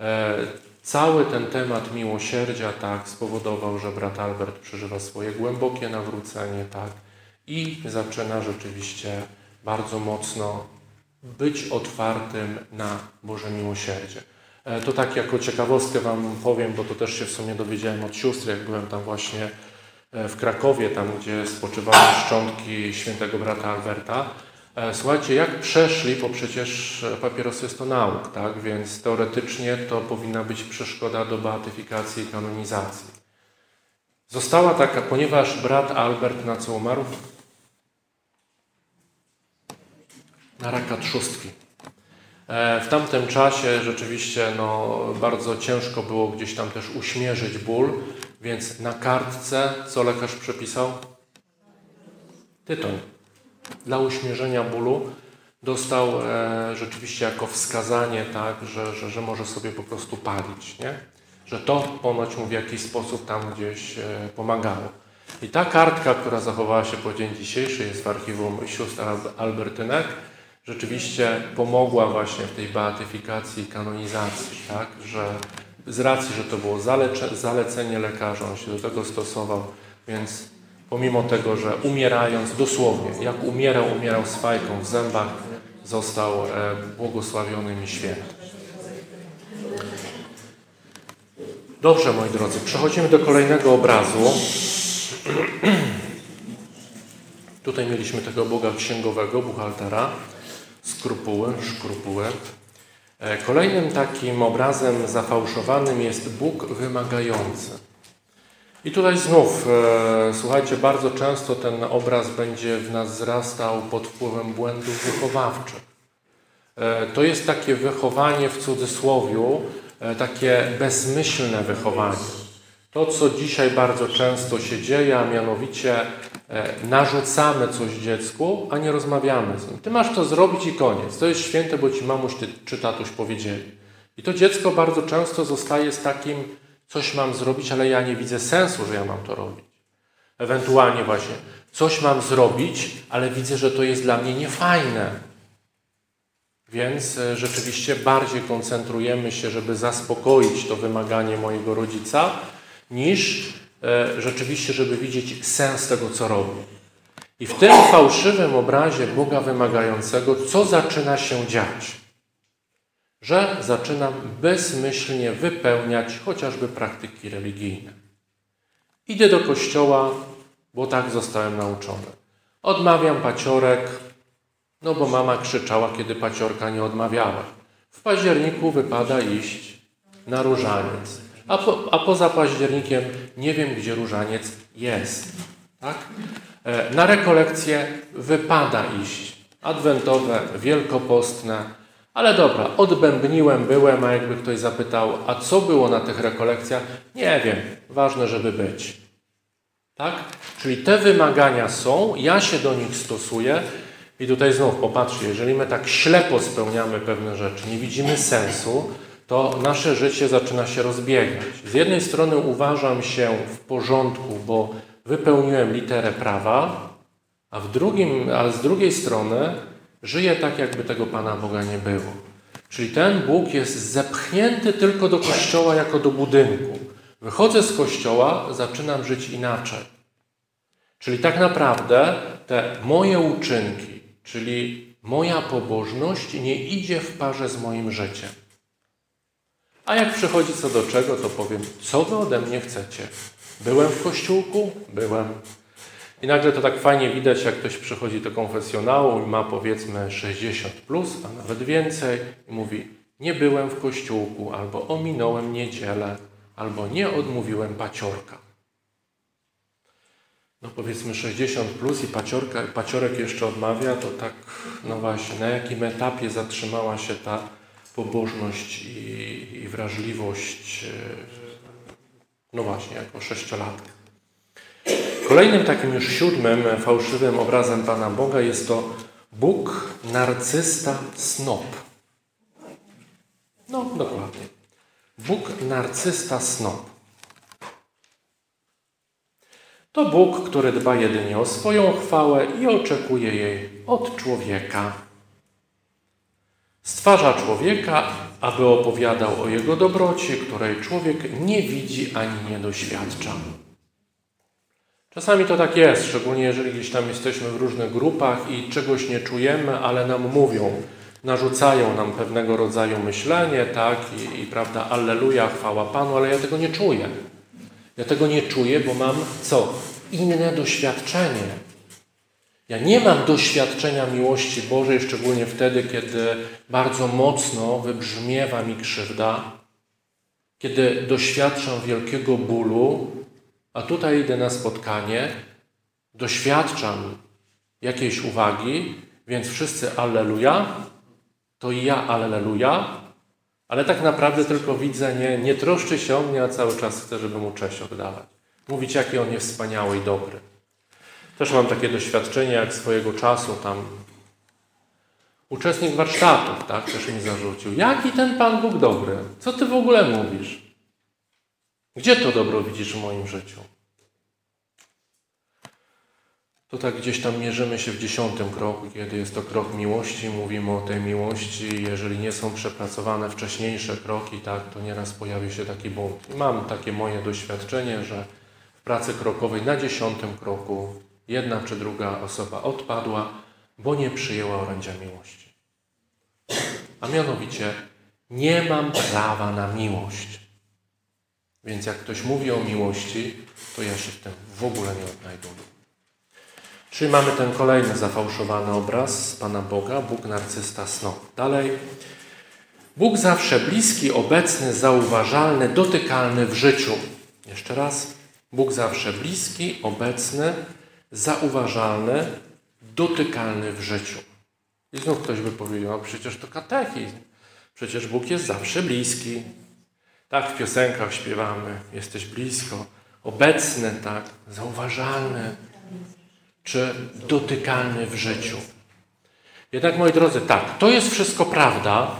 E, cały ten temat miłosierdzia tak spowodował, że brat Albert przeżywa swoje głębokie nawrócenie, tak, i zaczyna rzeczywiście bardzo mocno być otwartym na Boże miłosierdzie. E, to tak jako ciekawostkę Wam powiem, bo to też się w sumie dowiedziałem od sióstr, jak byłem tam właśnie w Krakowie, tam gdzie spoczywały szczątki świętego brata Alberta. E, słuchajcie, jak przeszli, bo przecież papierosy jest to nauk, tak? więc teoretycznie to powinna być przeszkoda do beatyfikacji i kanonizacji. Została taka, ponieważ brat Albert na co umarł? Na raka trzustki. E, w tamtym czasie rzeczywiście no, bardzo ciężko było gdzieś tam też uśmierzyć ból, więc na kartce co lekarz przepisał? Tytoń. Dla uśmierzenia bólu dostał e, rzeczywiście jako wskazanie, tak, że, że, że może sobie po prostu palić, nie? że to ponoć mu w jakiś sposób tam gdzieś e, pomagało. I ta kartka, która zachowała się po dzień dzisiejszy, jest w archiwum sióstr Albertynek, rzeczywiście pomogła właśnie w tej beatyfikacji i kanonizacji, tak? że z racji, że to było zalecenie lekarza, on się do tego stosował, więc pomimo tego, że umierając dosłownie, jak umierał, umierał z fajką w zębach, został e, błogosławionym i świętym. Dobrze, moi drodzy, przechodzimy do kolejnego obrazu. Tutaj mieliśmy tego Boga księgowego, buchaltera, skrupuły, szkrupuły. E, kolejnym takim obrazem zafałszowanym jest Bóg wymagający. I tutaj znów, e, słuchajcie, bardzo często ten obraz będzie w nas wzrastał pod wpływem błędów wychowawczych. E, to jest takie wychowanie w cudzysłowiu, takie bezmyślne wychowanie. To, co dzisiaj bardzo często się dzieje, a mianowicie narzucamy coś dziecku, a nie rozmawiamy z nim. Ty masz to zrobić i koniec. To jest święte, bo ci mamuś czy tatuś powiedzieli. I to dziecko bardzo często zostaje z takim, coś mam zrobić, ale ja nie widzę sensu, że ja mam to robić. Ewentualnie właśnie, coś mam zrobić, ale widzę, że to jest dla mnie niefajne. Więc e, rzeczywiście bardziej koncentrujemy się, żeby zaspokoić to wymaganie mojego rodzica, niż e, rzeczywiście, żeby widzieć sens tego, co robi. I w tym fałszywym obrazie Boga wymagającego, co zaczyna się dziać? Że zaczynam bezmyślnie wypełniać chociażby praktyki religijne. Idę do kościoła, bo tak zostałem nauczony. Odmawiam paciorek, no bo mama krzyczała, kiedy paciorka nie odmawiała. W październiku wypada iść na różaniec a, po, a poza październikiem nie wiem, gdzie różaniec jest. Tak? E, na rekolekcje wypada iść. Adwentowe, wielkopostne. Ale dobra, odbębniłem, byłem, a jakby ktoś zapytał, a co było na tych rekolekcjach? Nie wiem, ważne, żeby być. Tak? Czyli te wymagania są, ja się do nich stosuję i tutaj znów popatrzcie, jeżeli my tak ślepo spełniamy pewne rzeczy, nie widzimy sensu, to nasze życie zaczyna się rozbiegać. Z jednej strony uważam się w porządku, bo wypełniłem literę prawa, a, w drugim, a z drugiej strony żyję tak, jakby tego Pana Boga nie było. Czyli ten Bóg jest zepchnięty tylko do kościoła jako do budynku. Wychodzę z kościoła, zaczynam żyć inaczej. Czyli tak naprawdę te moje uczynki, czyli moja pobożność nie idzie w parze z moim życiem. A jak przychodzi co do czego, to powiem, co wy ode mnie chcecie. Byłem w kościółku? Byłem. I nagle to tak fajnie widać, jak ktoś przychodzi do konfesjonału i ma powiedzmy 60 plus, a nawet więcej, i mówi: Nie byłem w kościółku, albo ominąłem niedzielę, albo nie odmówiłem paciorka. No powiedzmy 60 plus i paciorka, paciorek jeszcze odmawia, to tak, no właśnie, na jakim etapie zatrzymała się ta pobożność i, i wrażliwość, e, no właśnie, jako sześciolatek. Kolejnym takim już siódmym fałszywym obrazem Pana Boga jest to Bóg narcysta snop. No, dokładnie. Bóg narcysta snop. To Bóg, który dba jedynie o swoją chwałę i oczekuje jej od człowieka. Stwarza człowieka, aby opowiadał o jego dobroci, której człowiek nie widzi ani nie doświadcza. Czasami to tak jest, szczególnie jeżeli gdzieś tam jesteśmy w różnych grupach i czegoś nie czujemy, ale nam mówią, narzucają nam pewnego rodzaju myślenie, tak, i, i prawda, alleluja, chwała Panu, ale ja tego nie czuję. Ja tego nie czuję, bo mam co? Inne doświadczenie. Ja nie mam doświadczenia miłości Bożej, szczególnie wtedy, kiedy bardzo mocno wybrzmiewa mi krzywda, kiedy doświadczam wielkiego bólu, a tutaj idę na spotkanie, doświadczam jakiejś uwagi, więc wszyscy Alleluja, to i ja Alleluja, ale tak naprawdę tylko widzę, nie, nie troszczy się o mnie, a cały czas chcę, żeby mu cześć oddawać. Mówić, jaki on jest wspaniały i dobry. Też mam takie doświadczenie, jak swojego czasu tam uczestnik warsztatów, tak, też mi zarzucił. Jaki ten Pan Bóg dobry? Co ty w ogóle mówisz? Gdzie to dobro widzisz w moim życiu? to tak gdzieś tam mierzymy się w dziesiątym kroku, kiedy jest to krok miłości, mówimy o tej miłości. Jeżeli nie są przepracowane wcześniejsze kroki, tak, to nieraz pojawi się taki bunt. Mam takie moje doświadczenie, że w pracy krokowej na dziesiątym kroku jedna czy druga osoba odpadła, bo nie przyjęła orędzia miłości. A mianowicie, nie mam prawa na miłość. Więc jak ktoś mówi o miłości, to ja się w tym w ogóle nie odnajduję. Czyli mamy ten kolejny zafałszowany obraz Pana Boga, Bóg narcysta snów. Dalej. Bóg zawsze bliski, obecny, zauważalny, dotykalny w życiu. Jeszcze raz. Bóg zawsze bliski, obecny, zauważalny, dotykalny w życiu. I znów ktoś by powiedział, przecież to katechizm. Przecież Bóg jest zawsze bliski. Tak w piosenkach śpiewamy, jesteś blisko, obecny, tak, zauważalny, czy dotykalny w życiu. Jednak, moi drodzy, tak, to jest wszystko prawda,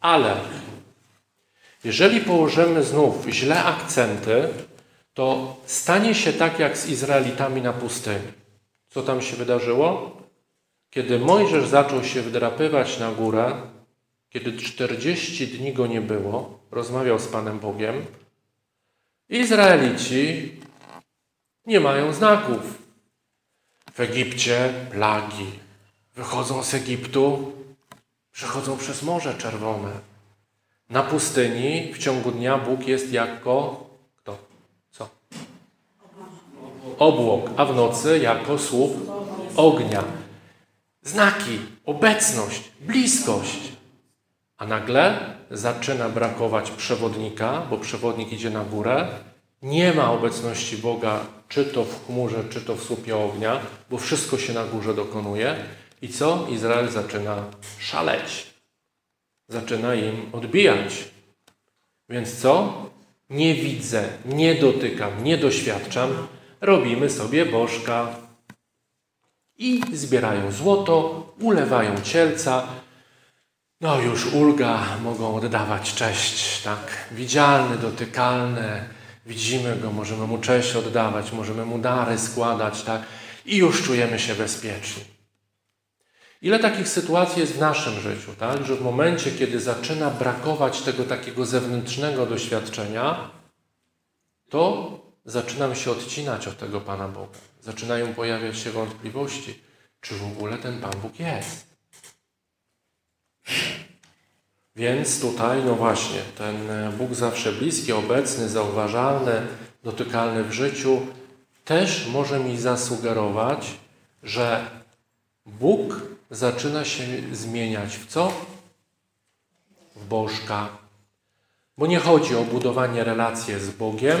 ale jeżeli położymy znów źle akcenty, to stanie się tak jak z Izraelitami na pustyni. Co tam się wydarzyło? Kiedy Mojżesz zaczął się wdrapywać na górę, kiedy 40 dni go nie było, rozmawiał z Panem Bogiem, Izraelici nie mają znaków. W Egipcie plagi. Wychodzą z Egiptu, przechodzą przez Morze Czerwone. Na pustyni w ciągu dnia Bóg jest jako kto? Co? Obłok, a w nocy jako słup ognia. Znaki, obecność, bliskość. A nagle zaczyna brakować przewodnika, bo przewodnik idzie na górę. Nie ma obecności Boga, czy to w chmurze, czy to w słupie ognia, bo wszystko się na górze dokonuje. I co? Izrael zaczyna szaleć. Zaczyna im odbijać. Więc co? Nie widzę, nie dotykam, nie doświadczam. Robimy sobie bożka. I zbierają złoto, ulewają cielca, no już ulga, mogą oddawać cześć, tak? Widzialny, dotykalny, widzimy go, możemy mu cześć oddawać, możemy mu dary składać, tak? I już czujemy się bezpieczni. Ile takich sytuacji jest w naszym życiu, tak? Że w momencie, kiedy zaczyna brakować tego takiego zewnętrznego doświadczenia, to zaczynam się odcinać od tego Pana Boga. Zaczynają pojawiać się wątpliwości, czy w ogóle ten Pan Bóg jest. Więc tutaj, no właśnie, ten Bóg zawsze bliski, obecny, zauważalny, dotykalny w życiu, też może mi zasugerować, że Bóg zaczyna się zmieniać w co? W Bożka. Bo nie chodzi o budowanie relacji z Bogiem,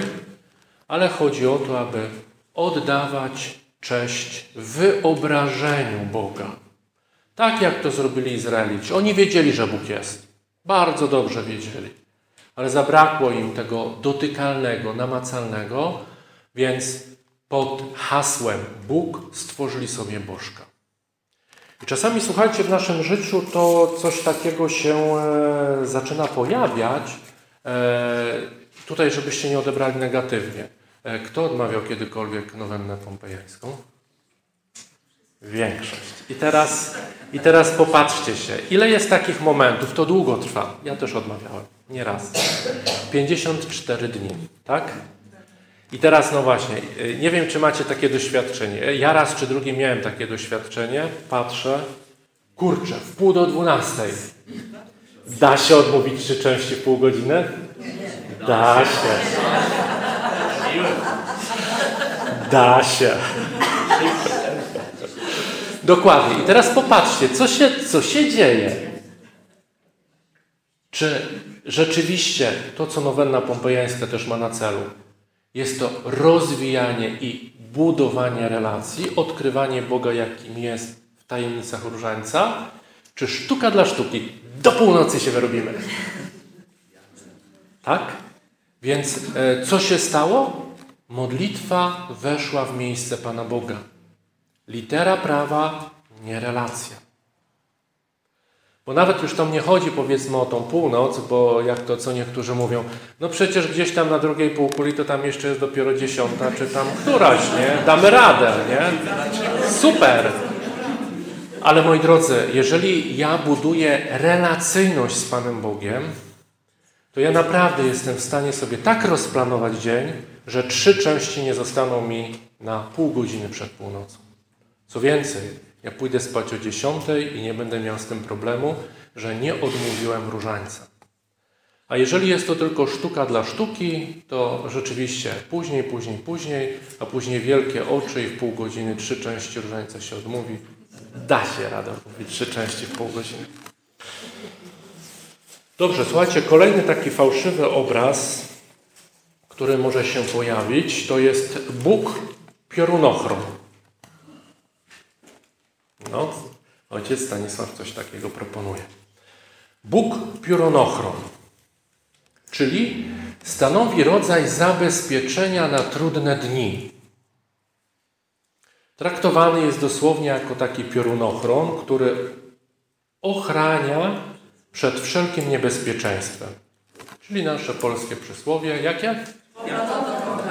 ale chodzi o to, aby oddawać cześć wyobrażeniu Boga. Tak jak to zrobili Izraelici. Oni wiedzieli, że Bóg jest. Bardzo dobrze wiedzieli. Ale zabrakło im tego dotykalnego, namacalnego, więc pod hasłem Bóg stworzyli sobie Bożka. I czasami, słuchajcie, w naszym życiu to coś takiego się e, zaczyna pojawiać. E, tutaj, żebyście nie odebrali negatywnie. E, kto odmawiał kiedykolwiek nowennę pompejańską? Większość. I teraz, I teraz popatrzcie się, ile jest takich momentów, to długo trwa. Ja też odmawiałem, nie raz. 54 dni, tak? I teraz, no właśnie, nie wiem, czy macie takie doświadczenie. Ja raz czy drugi miałem takie doświadczenie. Patrzę, kurczę, w pół do dwunastej. Da się odmówić trzy części pół godziny? Da się. Da się. Dokładnie. I teraz popatrzcie, co się, co się dzieje. Czy rzeczywiście to, co nowenna pompejańska też ma na celu, jest to rozwijanie i budowanie relacji, odkrywanie Boga, jakim jest w tajemnicach różańca, czy sztuka dla sztuki? Do północy się wyrobimy. Tak? Więc e, co się stało? Modlitwa weszła w miejsce Pana Boga. Litera prawa, nie relacja. Bo nawet już tam nie chodzi powiedzmy o tą północ, bo jak to co niektórzy mówią, no przecież gdzieś tam na drugiej półkuli to tam jeszcze jest dopiero dziesiąta, czy tam któraś, nie? Damy radę, nie? super. Ale moi drodzy, jeżeli ja buduję relacyjność z Panem Bogiem, to ja naprawdę jestem w stanie sobie tak rozplanować dzień, że trzy części nie zostaną mi na pół godziny przed północą. Co więcej, ja pójdę spać o dziesiątej i nie będę miał z tym problemu, że nie odmówiłem różańca. A jeżeli jest to tylko sztuka dla sztuki, to rzeczywiście później, później, później, a później wielkie oczy i w pół godziny trzy części różańca się odmówi. Da się radę mówić trzy części w pół godziny. Dobrze, słuchajcie, kolejny taki fałszywy obraz, który może się pojawić, to jest Bóg piorunochron. No, ojciec Stanisław coś takiego proponuje. Bóg piorunochron, czyli stanowi rodzaj zabezpieczenia na trudne dni. Traktowany jest dosłownie jako taki piorunochron, który ochrania przed wszelkim niebezpieczeństwem. Czyli nasze polskie przysłowie, jak jak?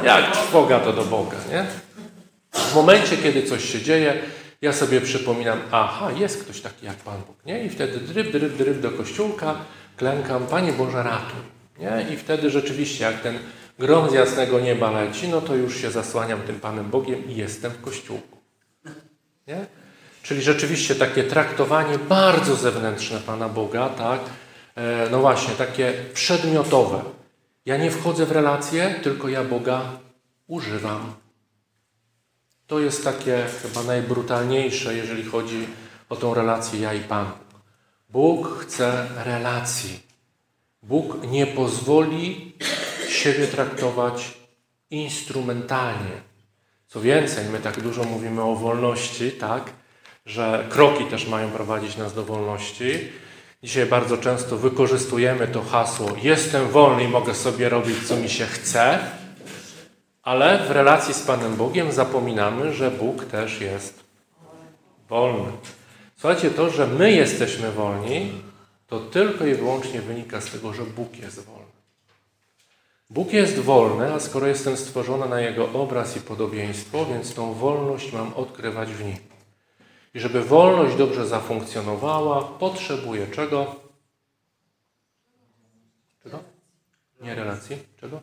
Jak trwoga to do Boga, nie? W momencie, kiedy coś się dzieje, ja sobie przypominam, aha, jest ktoś taki jak Pan Bóg, nie? I wtedy dryb, dryb, dryb do kościółka, klękam, Panie Boże ratuj, nie? I wtedy rzeczywiście, jak ten grom z jasnego nieba leci, no to już się zasłaniam tym Panem Bogiem i jestem w kościółku, nie? Czyli rzeczywiście takie traktowanie bardzo zewnętrzne Pana Boga, tak? E, no właśnie, takie przedmiotowe. Ja nie wchodzę w relacje, tylko ja Boga używam. To jest takie chyba najbrutalniejsze, jeżeli chodzi o tą relację ja i Pan Bóg. Bóg chce relacji. Bóg nie pozwoli siebie traktować instrumentalnie. Co więcej, my tak dużo mówimy o wolności, tak? Że kroki też mają prowadzić nas do wolności. Dzisiaj bardzo często wykorzystujemy to hasło: Jestem wolny i mogę sobie robić, co mi się chce, ale w relacji z Panem Bogiem zapominamy, że Bóg też jest wolny. Słuchajcie, to, że my jesteśmy wolni, to tylko i wyłącznie wynika z tego, że Bóg jest wolny. Bóg jest wolny, a skoro jestem stworzony na Jego obraz i podobieństwo, więc tą wolność mam odkrywać w Nim. I żeby wolność dobrze zafunkcjonowała, potrzebuje czego? Czego? Nie relacji. Czego?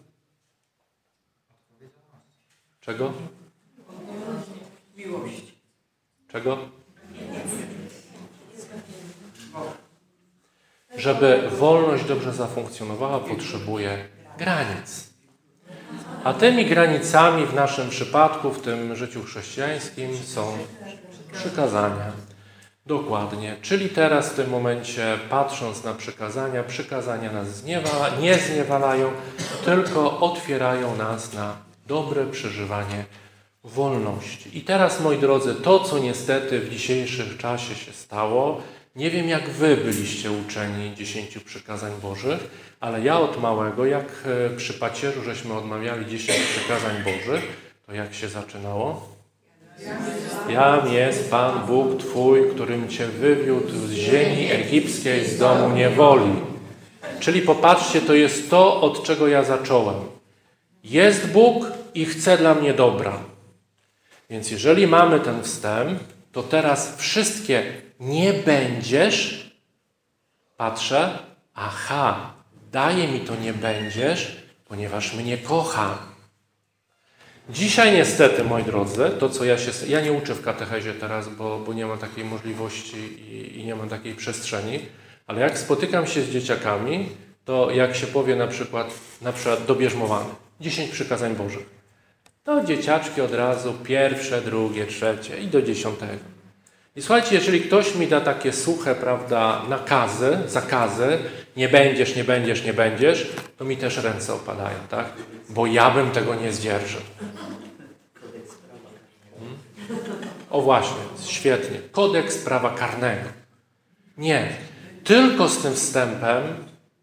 Czego? Miłości. Czego? Żeby wolność dobrze zafunkcjonowała, potrzebuje granic. A tymi granicami w naszym przypadku, w tym życiu chrześcijańskim są przykazania. Dokładnie. Czyli teraz w tym momencie, patrząc na przykazania, przykazania nas zniewala, nie zniewalają, tylko otwierają nas na dobre przeżywanie wolności. I teraz, moi drodzy, to, co niestety w dzisiejszym czasie się stało, nie wiem, jak wy byliście uczeni dziesięciu przykazań Bożych, ale ja od małego, jak e, przy pacierzu żeśmy odmawiali dziesięć przykazań Bożych, to jak się zaczynało? Jam jest Pan Bóg Twój, którym Cię wywiódł z ziemi egipskiej, z domu niewoli. Czyli popatrzcie, to jest to, od czego ja zacząłem. Jest Bóg i chce dla mnie dobra. Więc jeżeli mamy ten wstęp, to teraz wszystkie nie będziesz, patrzę, aha, daje mi to nie będziesz, ponieważ mnie kocha. Dzisiaj niestety, moi drodzy, to co ja się... Ja nie uczę w katechezie teraz, bo, bo nie mam takiej możliwości i, i nie mam takiej przestrzeni, ale jak spotykam się z dzieciakami, to jak się powie na przykład, na przykład dobierzmowany, 10 przykazań Bożych, to dzieciaczki od razu pierwsze, drugie, trzecie i do dziesiątego. I słuchajcie, jeżeli ktoś mi da takie suche, prawda, nakazy, zakazy, nie będziesz, nie będziesz, nie będziesz, to mi też ręce opadają, tak? Bo ja bym tego nie zdzierżył. Hmm? O właśnie, świetnie. Kodeks prawa karnego. Nie. Tylko z tym wstępem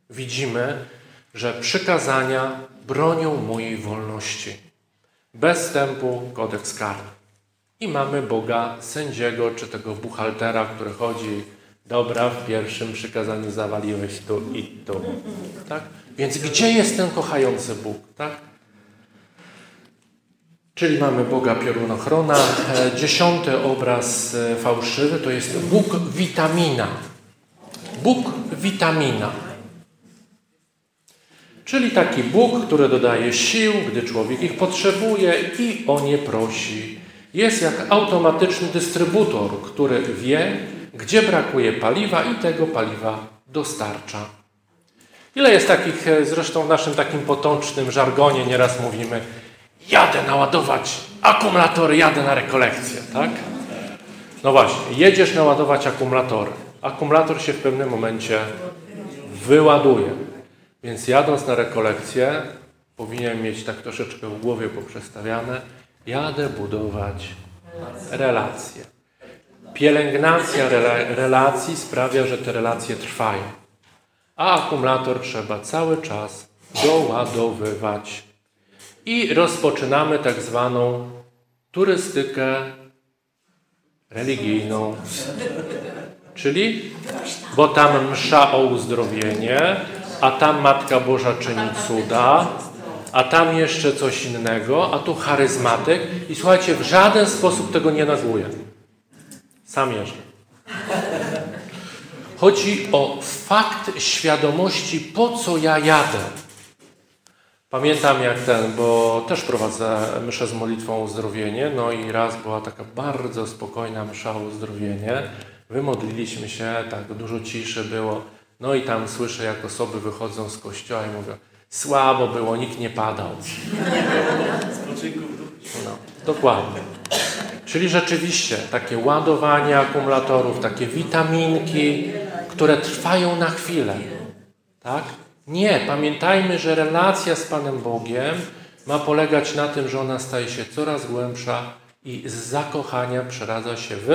widzimy, że przykazania bronią mojej wolności. Bez wstępu kodeks karny. I mamy Boga sędziego, czy tego buchaltera, który chodzi, dobra, w pierwszym przykazaniu zawaliłeś tu i tu. Tak? Więc gdzie jest ten kochający Bóg? Tak? Czyli mamy Boga piorunochrona. E, dziesiąty obraz e, fałszywy to jest Bóg witamina. Bóg witamina. Czyli taki Bóg, który dodaje sił, gdy człowiek ich potrzebuje i o nie prosi. Jest jak automatyczny dystrybutor, który wie, gdzie brakuje paliwa i tego paliwa dostarcza. Ile jest takich, e, zresztą w naszym takim potocznym żargonie nieraz mówimy, jadę naładować akumulatory, jadę na rekolekcję, tak? No właśnie, jedziesz naładować akumulatory. Akumulator się w pewnym momencie wyładuje. Więc jadąc na rekolekcję, powinien mieć tak troszeczkę w głowie poprzestawiane, jadę budować relacje. Pielęgnacja relacji sprawia, że te relacje trwają. A akumulator trzeba cały czas doładowywać. I rozpoczynamy tak zwaną turystykę religijną. Czyli, bo tam msza o uzdrowienie, a tam Matka Boża czyni cuda, a tam jeszcze coś innego, a tu charyzmatyk. I słuchajcie, w żaden sposób tego nie naguję. Sam jeżdżę. Chodzi o fakt świadomości, po co ja jadę. Pamiętam jak ten, bo też prowadzę mszę z modlitwą o uzdrowienie, no i raz była taka bardzo spokojna msza o uzdrowienie. Wymodliliśmy się, tak dużo ciszy było. No i tam słyszę, jak osoby wychodzą z kościoła i mówią, słabo było, nikt nie padał. No, dokładnie. Czyli rzeczywiście takie ładowanie akumulatorów, takie witaminki, które trwają na chwilę. Tak? Nie, pamiętajmy, że relacja z Panem Bogiem ma polegać na tym, że ona staje się coraz głębsza i z zakochania przeradza się w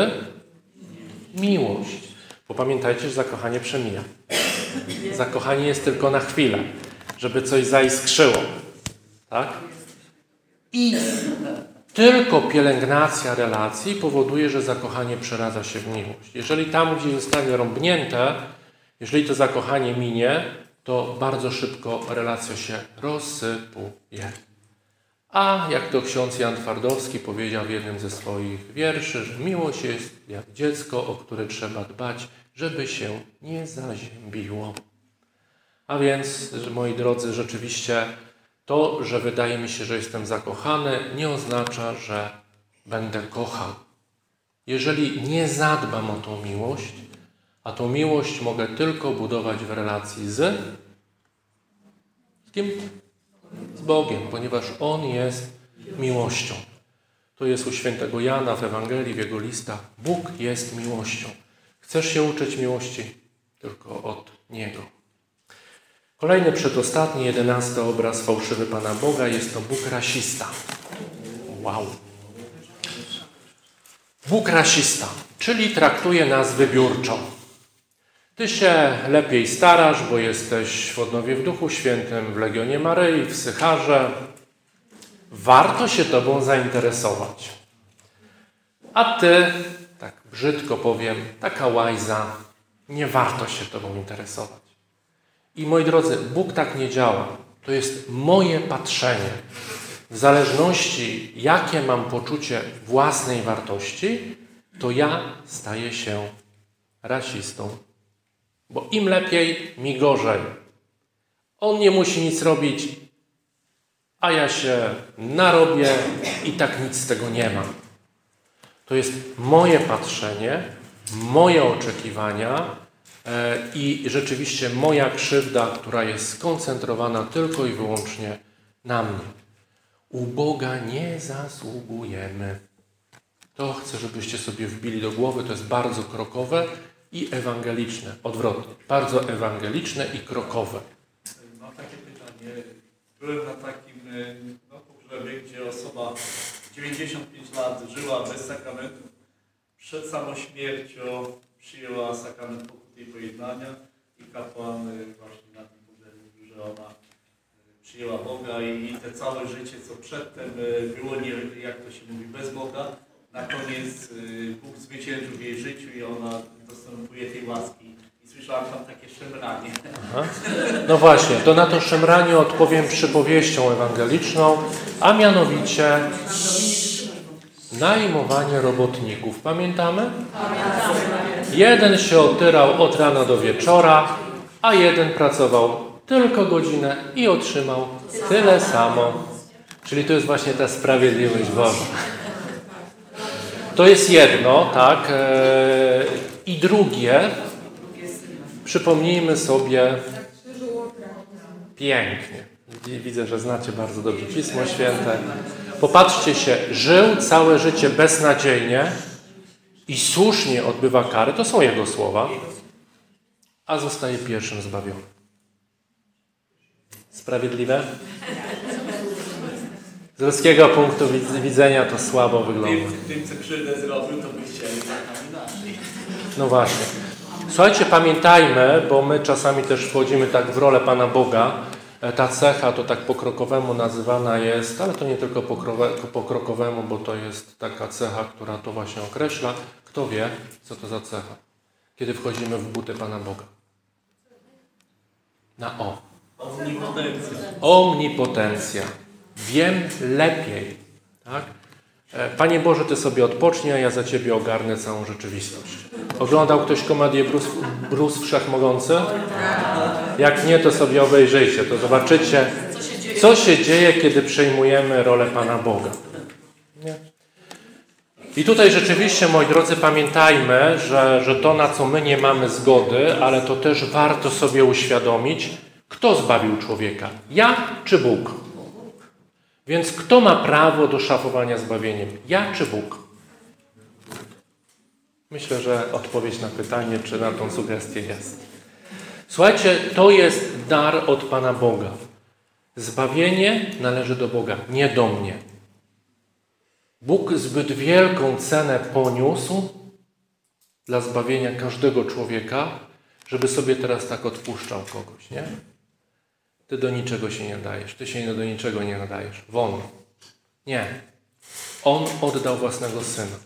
miłość. Bo pamiętajcie, że zakochanie przemija. Zakochanie jest tylko na chwilę, żeby coś zaiskrzyło. Tak? I tylko pielęgnacja relacji powoduje, że zakochanie przeradza się w miłość. Jeżeli tam, gdzie zostanie rąbnięte, jeżeli to zakochanie minie, to bardzo szybko relacja się rozsypuje. A jak to ksiądz Jan Twardowski powiedział w jednym ze swoich wierszy, że miłość jest jak dziecko, o które trzeba dbać, żeby się nie zaziębiło. A więc, moi drodzy, rzeczywiście to, że wydaje mi się, że jestem zakochany, nie oznacza, że będę kochał. Jeżeli nie zadbam o tą miłość, a tą miłość mogę tylko budować w relacji z, z kim? Z Bogiem, ponieważ On jest miłością. To jest u świętego Jana w Ewangelii, w jego listach. Bóg jest miłością. Chcesz się uczyć miłości? Tylko od Niego. Kolejny przedostatni, jedenasty obraz fałszywy Pana Boga jest to Bóg rasista. Wow. Bóg rasista, czyli traktuje nas wybiórczo. Ty się lepiej starasz, bo jesteś w odnowie w Duchu Świętym, w Legionie Maryi, w Sycharze. Warto się Tobą zainteresować. A Ty, tak brzydko powiem, taka łajza, nie warto się Tobą interesować. I moi drodzy, Bóg tak nie działa. To jest moje patrzenie. W zależności, jakie mam poczucie własnej wartości, to ja staję się rasistą. Bo im lepiej, mi gorzej. On nie musi nic robić, a ja się narobię i tak nic z tego nie mam. To jest moje patrzenie, moje oczekiwania i rzeczywiście moja krzywda, która jest skoncentrowana tylko i wyłącznie na mnie. U Boga nie zasługujemy. To chcę, żebyście sobie wbili do głowy, to jest bardzo krokowe i ewangeliczne, odwrotnie. Bardzo ewangeliczne i krokowe. Mam takie pytanie. Byłem na takim e, no, pogrzebie, gdzie osoba 95 lat żyła bez sakramentu. Przed samą śmiercią przyjęła sakrament pokuty pojednania i kapłan e, właśnie na tym mówił, że ona e, przyjęła Boga i, i te całe życie, co przedtem było, nie, jak to się mówi, bez Boga, na koniec Bóg zwyciężył w jej życiu i ona dostępuje tej łaski. I słyszałam tam takie szemranie. Aha. No właśnie, to na to szemranie odpowiem przypowieścią ewangeliczną. A mianowicie najmowanie robotników. Pamiętamy? Jeden się otyrał od rana do wieczora, a jeden pracował tylko godzinę i otrzymał tyle samo. Czyli to jest właśnie ta sprawiedliwość Boża. To jest jedno, tak. E, I drugie, przypomnijmy sobie pięknie. Widzę, że znacie bardzo dobrze Pismo Święte. Popatrzcie się, żył całe życie beznadziejnie i słusznie odbywa karę, to są jego słowa, a zostaje pierwszym zbawiony. Sprawiedliwe? Z ludzkiego punktu widzenia to słabo wygląda. Tym, co krzywdę zrobił, to by chcieli tak inaczej. No właśnie. Słuchajcie, pamiętajmy, bo my czasami też wchodzimy tak w rolę Pana Boga. E, ta cecha to tak pokrokowemu nazywana jest, ale to nie tylko pokrokowemu, bo to jest taka cecha, która to właśnie określa. Kto wie, co to za cecha? Kiedy wchodzimy w buty Pana Boga. Na O. Omnipotencja. Omnipotencja. Wiem lepiej. Tak? E, Panie Boże, Ty sobie odpocznij, a ja za Ciebie ogarnę całą rzeczywistość. Oglądał ktoś komedię Bruce, Bruce Wszechmogący? Jak nie, to sobie obejrzyjcie, to zobaczycie, co się dzieje, kiedy przejmujemy rolę Pana Boga. Nie? I tutaj rzeczywiście, moi drodzy, pamiętajmy, że, że to, na co my nie mamy zgody, ale to też warto sobie uświadomić, kto zbawił człowieka? Ja czy Bóg? Więc kto ma prawo do szafowania zbawieniem? Ja czy Bóg? Myślę, że odpowiedź na pytanie, czy na tą sugestię jest. Słuchajcie, to jest dar od Pana Boga. Zbawienie należy do Boga, nie do mnie. Bóg zbyt wielką cenę poniósł dla zbawienia każdego człowieka, żeby sobie teraz tak odpuszczał kogoś, nie? Ty do niczego się nie nadajesz, ty się do niczego nie nadajesz. Won. Nie. On oddał własnego syna.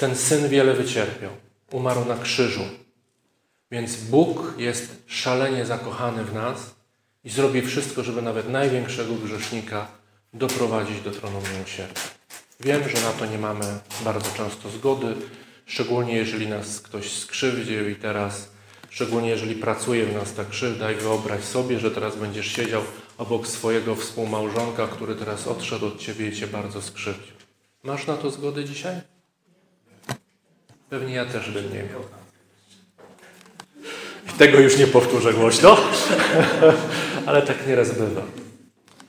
Ten syn wiele wycierpiał. Umarł na krzyżu. Więc Bóg jest szalenie zakochany w nas i zrobi wszystko, żeby nawet największego grzesznika doprowadzić do tronu miłosierdzia. Wiem, że na to nie mamy bardzo często zgody, szczególnie jeżeli nas ktoś skrzywdził i teraz Szczególnie jeżeli pracuje w nas ta krzywda i wyobraź sobie, że teraz będziesz siedział obok swojego współmałżonka, który teraz odszedł od ciebie i cię bardzo skrzywdził. Masz na to zgodę dzisiaj? Pewnie ja też bym nie miał. I tego już nie powtórzę głośno, ale tak nieraz bywa.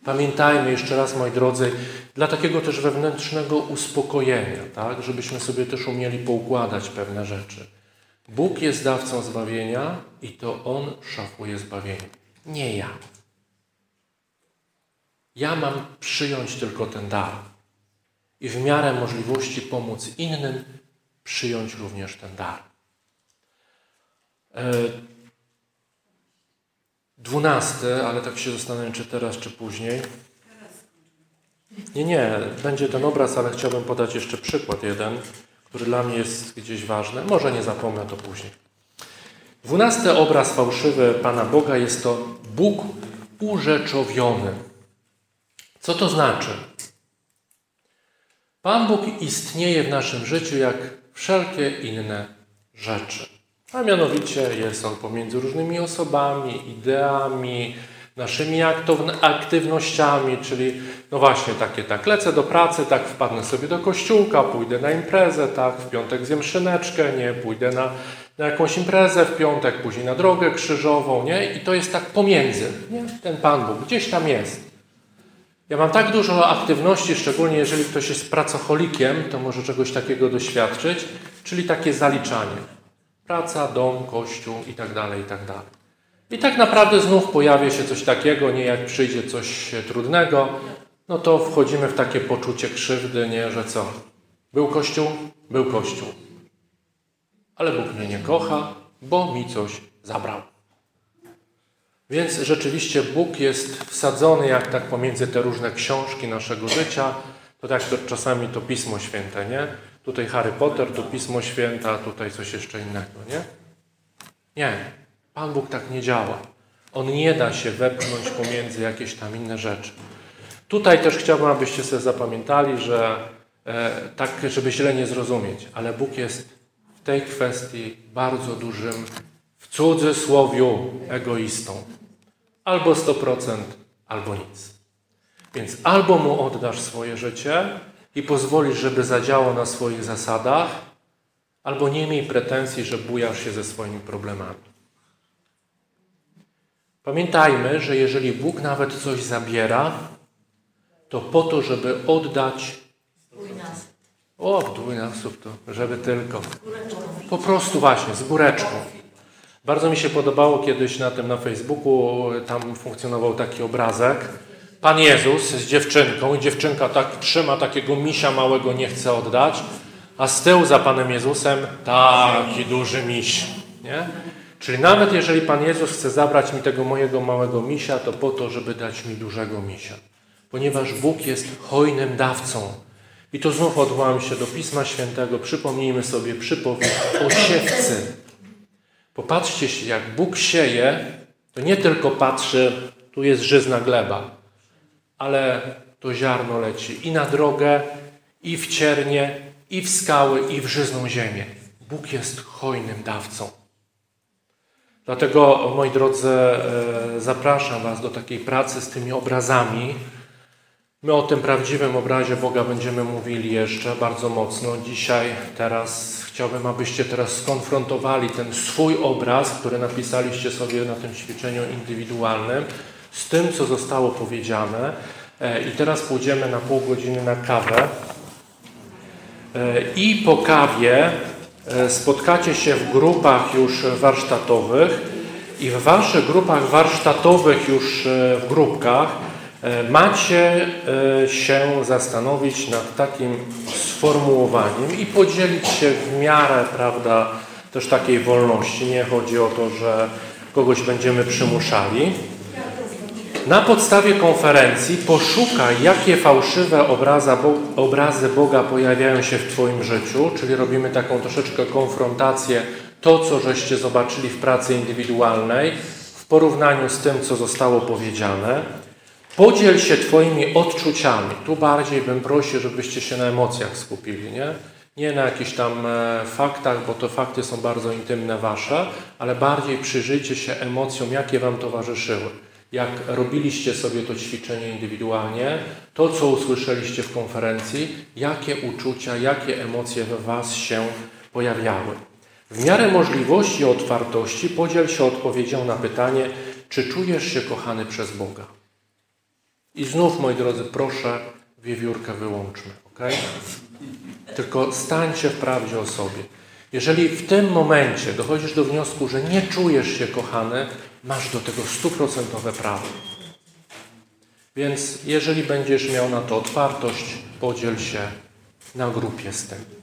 Pamiętajmy jeszcze raz, moi drodzy, dla takiego też wewnętrznego uspokojenia, tak, żebyśmy sobie też umieli poukładać pewne rzeczy. Bóg jest dawcą zbawienia i to On szafuje zbawienie, nie ja. Ja mam przyjąć tylko ten dar i w miarę możliwości pomóc innym przyjąć również ten dar. E, dwunasty, ale tak się zastanawiam, czy teraz, czy później. Nie, nie, będzie ten obraz, ale chciałbym podać jeszcze przykład jeden który dla mnie jest gdzieś ważny. Może nie zapomnę to później. Dwunasty obraz fałszywy Pana Boga jest to Bóg urzeczowiony. Co to znaczy? Pan Bóg istnieje w naszym życiu jak wszelkie inne rzeczy. A mianowicie jest On pomiędzy różnymi osobami, ideami, naszymi aktywnościami, czyli no właśnie takie, tak, lecę do pracy, tak, wpadnę sobie do kościółka, pójdę na imprezę, tak, w piątek zjem szyneczkę, nie, pójdę na, na jakąś imprezę w piątek, później na drogę krzyżową, nie, i to jest tak pomiędzy, nie, ten Pan Bóg gdzieś tam jest. Ja mam tak dużo aktywności, szczególnie jeżeli ktoś jest pracocholikiem, to może czegoś takiego doświadczyć, czyli takie zaliczanie. Praca, dom, kościół i tak dalej, i tak dalej. I tak naprawdę znów pojawia się coś takiego, nie jak przyjdzie coś trudnego, no to wchodzimy w takie poczucie krzywdy, nie, że co? Był Kościół? Był Kościół. Ale Bóg mnie nie kocha, bo mi coś zabrał. Więc rzeczywiście Bóg jest wsadzony jak tak pomiędzy te różne książki naszego życia. To tak to czasami to Pismo Święte, nie? Tutaj Harry Potter, to Pismo Święte, a tutaj coś jeszcze innego, nie? Nie. Pan Bóg tak nie działa. On nie da się wepchnąć pomiędzy jakieś tam inne rzeczy. Tutaj też chciałbym, abyście sobie zapamiętali, że e, tak, żeby źle nie zrozumieć, ale Bóg jest w tej kwestii bardzo dużym, w cudzysłowiu, egoistą. Albo 100%, albo nic. Więc albo mu oddasz swoje życie i pozwolisz, żeby zadziałał na swoich zasadach, albo nie miej pretensji, że bujasz się ze swoimi problemami. Pamiętajmy, że jeżeli Bóg nawet coś zabiera, to po to, żeby oddać. O, w dwójnasób to, żeby tylko. Po prostu właśnie, z góreczką. Bardzo mi się podobało kiedyś na tym na Facebooku, tam funkcjonował taki obrazek. Pan Jezus z dziewczynką i dziewczynka tak trzyma takiego misia małego, nie chce oddać, a z tyłu za Panem Jezusem taki duży miś. Nie? Czyli nawet jeżeli Pan Jezus chce zabrać mi tego mojego małego misia, to po to, żeby dać mi dużego misia. Ponieważ Bóg jest hojnym dawcą. I to znów odwołam się do Pisma Świętego. Przypomnijmy sobie przypowieść o siewcy. Popatrzcie się, jak Bóg sieje, to nie tylko patrzy, tu jest żyzna gleba, ale to ziarno leci i na drogę, i w ciernie, i w skały, i w żyzną ziemię. Bóg jest hojnym dawcą. Dlatego, moi drodzy, e, zapraszam Was do takiej pracy z tymi obrazami. My o tym prawdziwym obrazie Boga będziemy mówili jeszcze bardzo mocno. Dzisiaj, teraz chciałbym, abyście teraz skonfrontowali ten swój obraz, który napisaliście sobie na tym ćwiczeniu indywidualnym, z tym, co zostało powiedziane. E, I teraz pójdziemy na pół godziny na kawę. E, I po kawie spotkacie się w grupach już warsztatowych i w waszych grupach warsztatowych już e, w grupkach e, macie się zastanowić nad takim sformułowaniem i podzielić się w miarę, prawda, też takiej wolności. Nie chodzi o to, że kogoś będziemy przymuszali. Na podstawie konferencji poszukaj, jakie fałszywe obrazy Boga pojawiają się w Twoim życiu, czyli robimy taką troszeczkę konfrontację, to co żeście zobaczyli w pracy indywidualnej, w porównaniu z tym, co zostało powiedziane. Podziel się Twoimi odczuciami. Tu bardziej bym prosił, żebyście się na emocjach skupili, nie? Nie na jakichś tam e, faktach, bo to fakty są bardzo intymne Wasze, ale bardziej przyjrzyjcie się emocjom, jakie Wam towarzyszyły jak robiliście sobie to ćwiczenie indywidualnie, to co usłyszeliście w konferencji, jakie uczucia, jakie emocje we Was się pojawiały. W miarę możliwości i otwartości podziel się odpowiedzią na pytanie, czy czujesz się kochany przez Boga. I znów, moi drodzy, proszę, wiewiórkę wyłączmy, ok? Tylko stańcie w prawdzie o sobie. Jeżeli w tym momencie dochodzisz do wniosku, że nie czujesz się kochany, masz do tego stuprocentowe prawo. Więc jeżeli będziesz miał na to otwartość, podziel się na grupie z tym.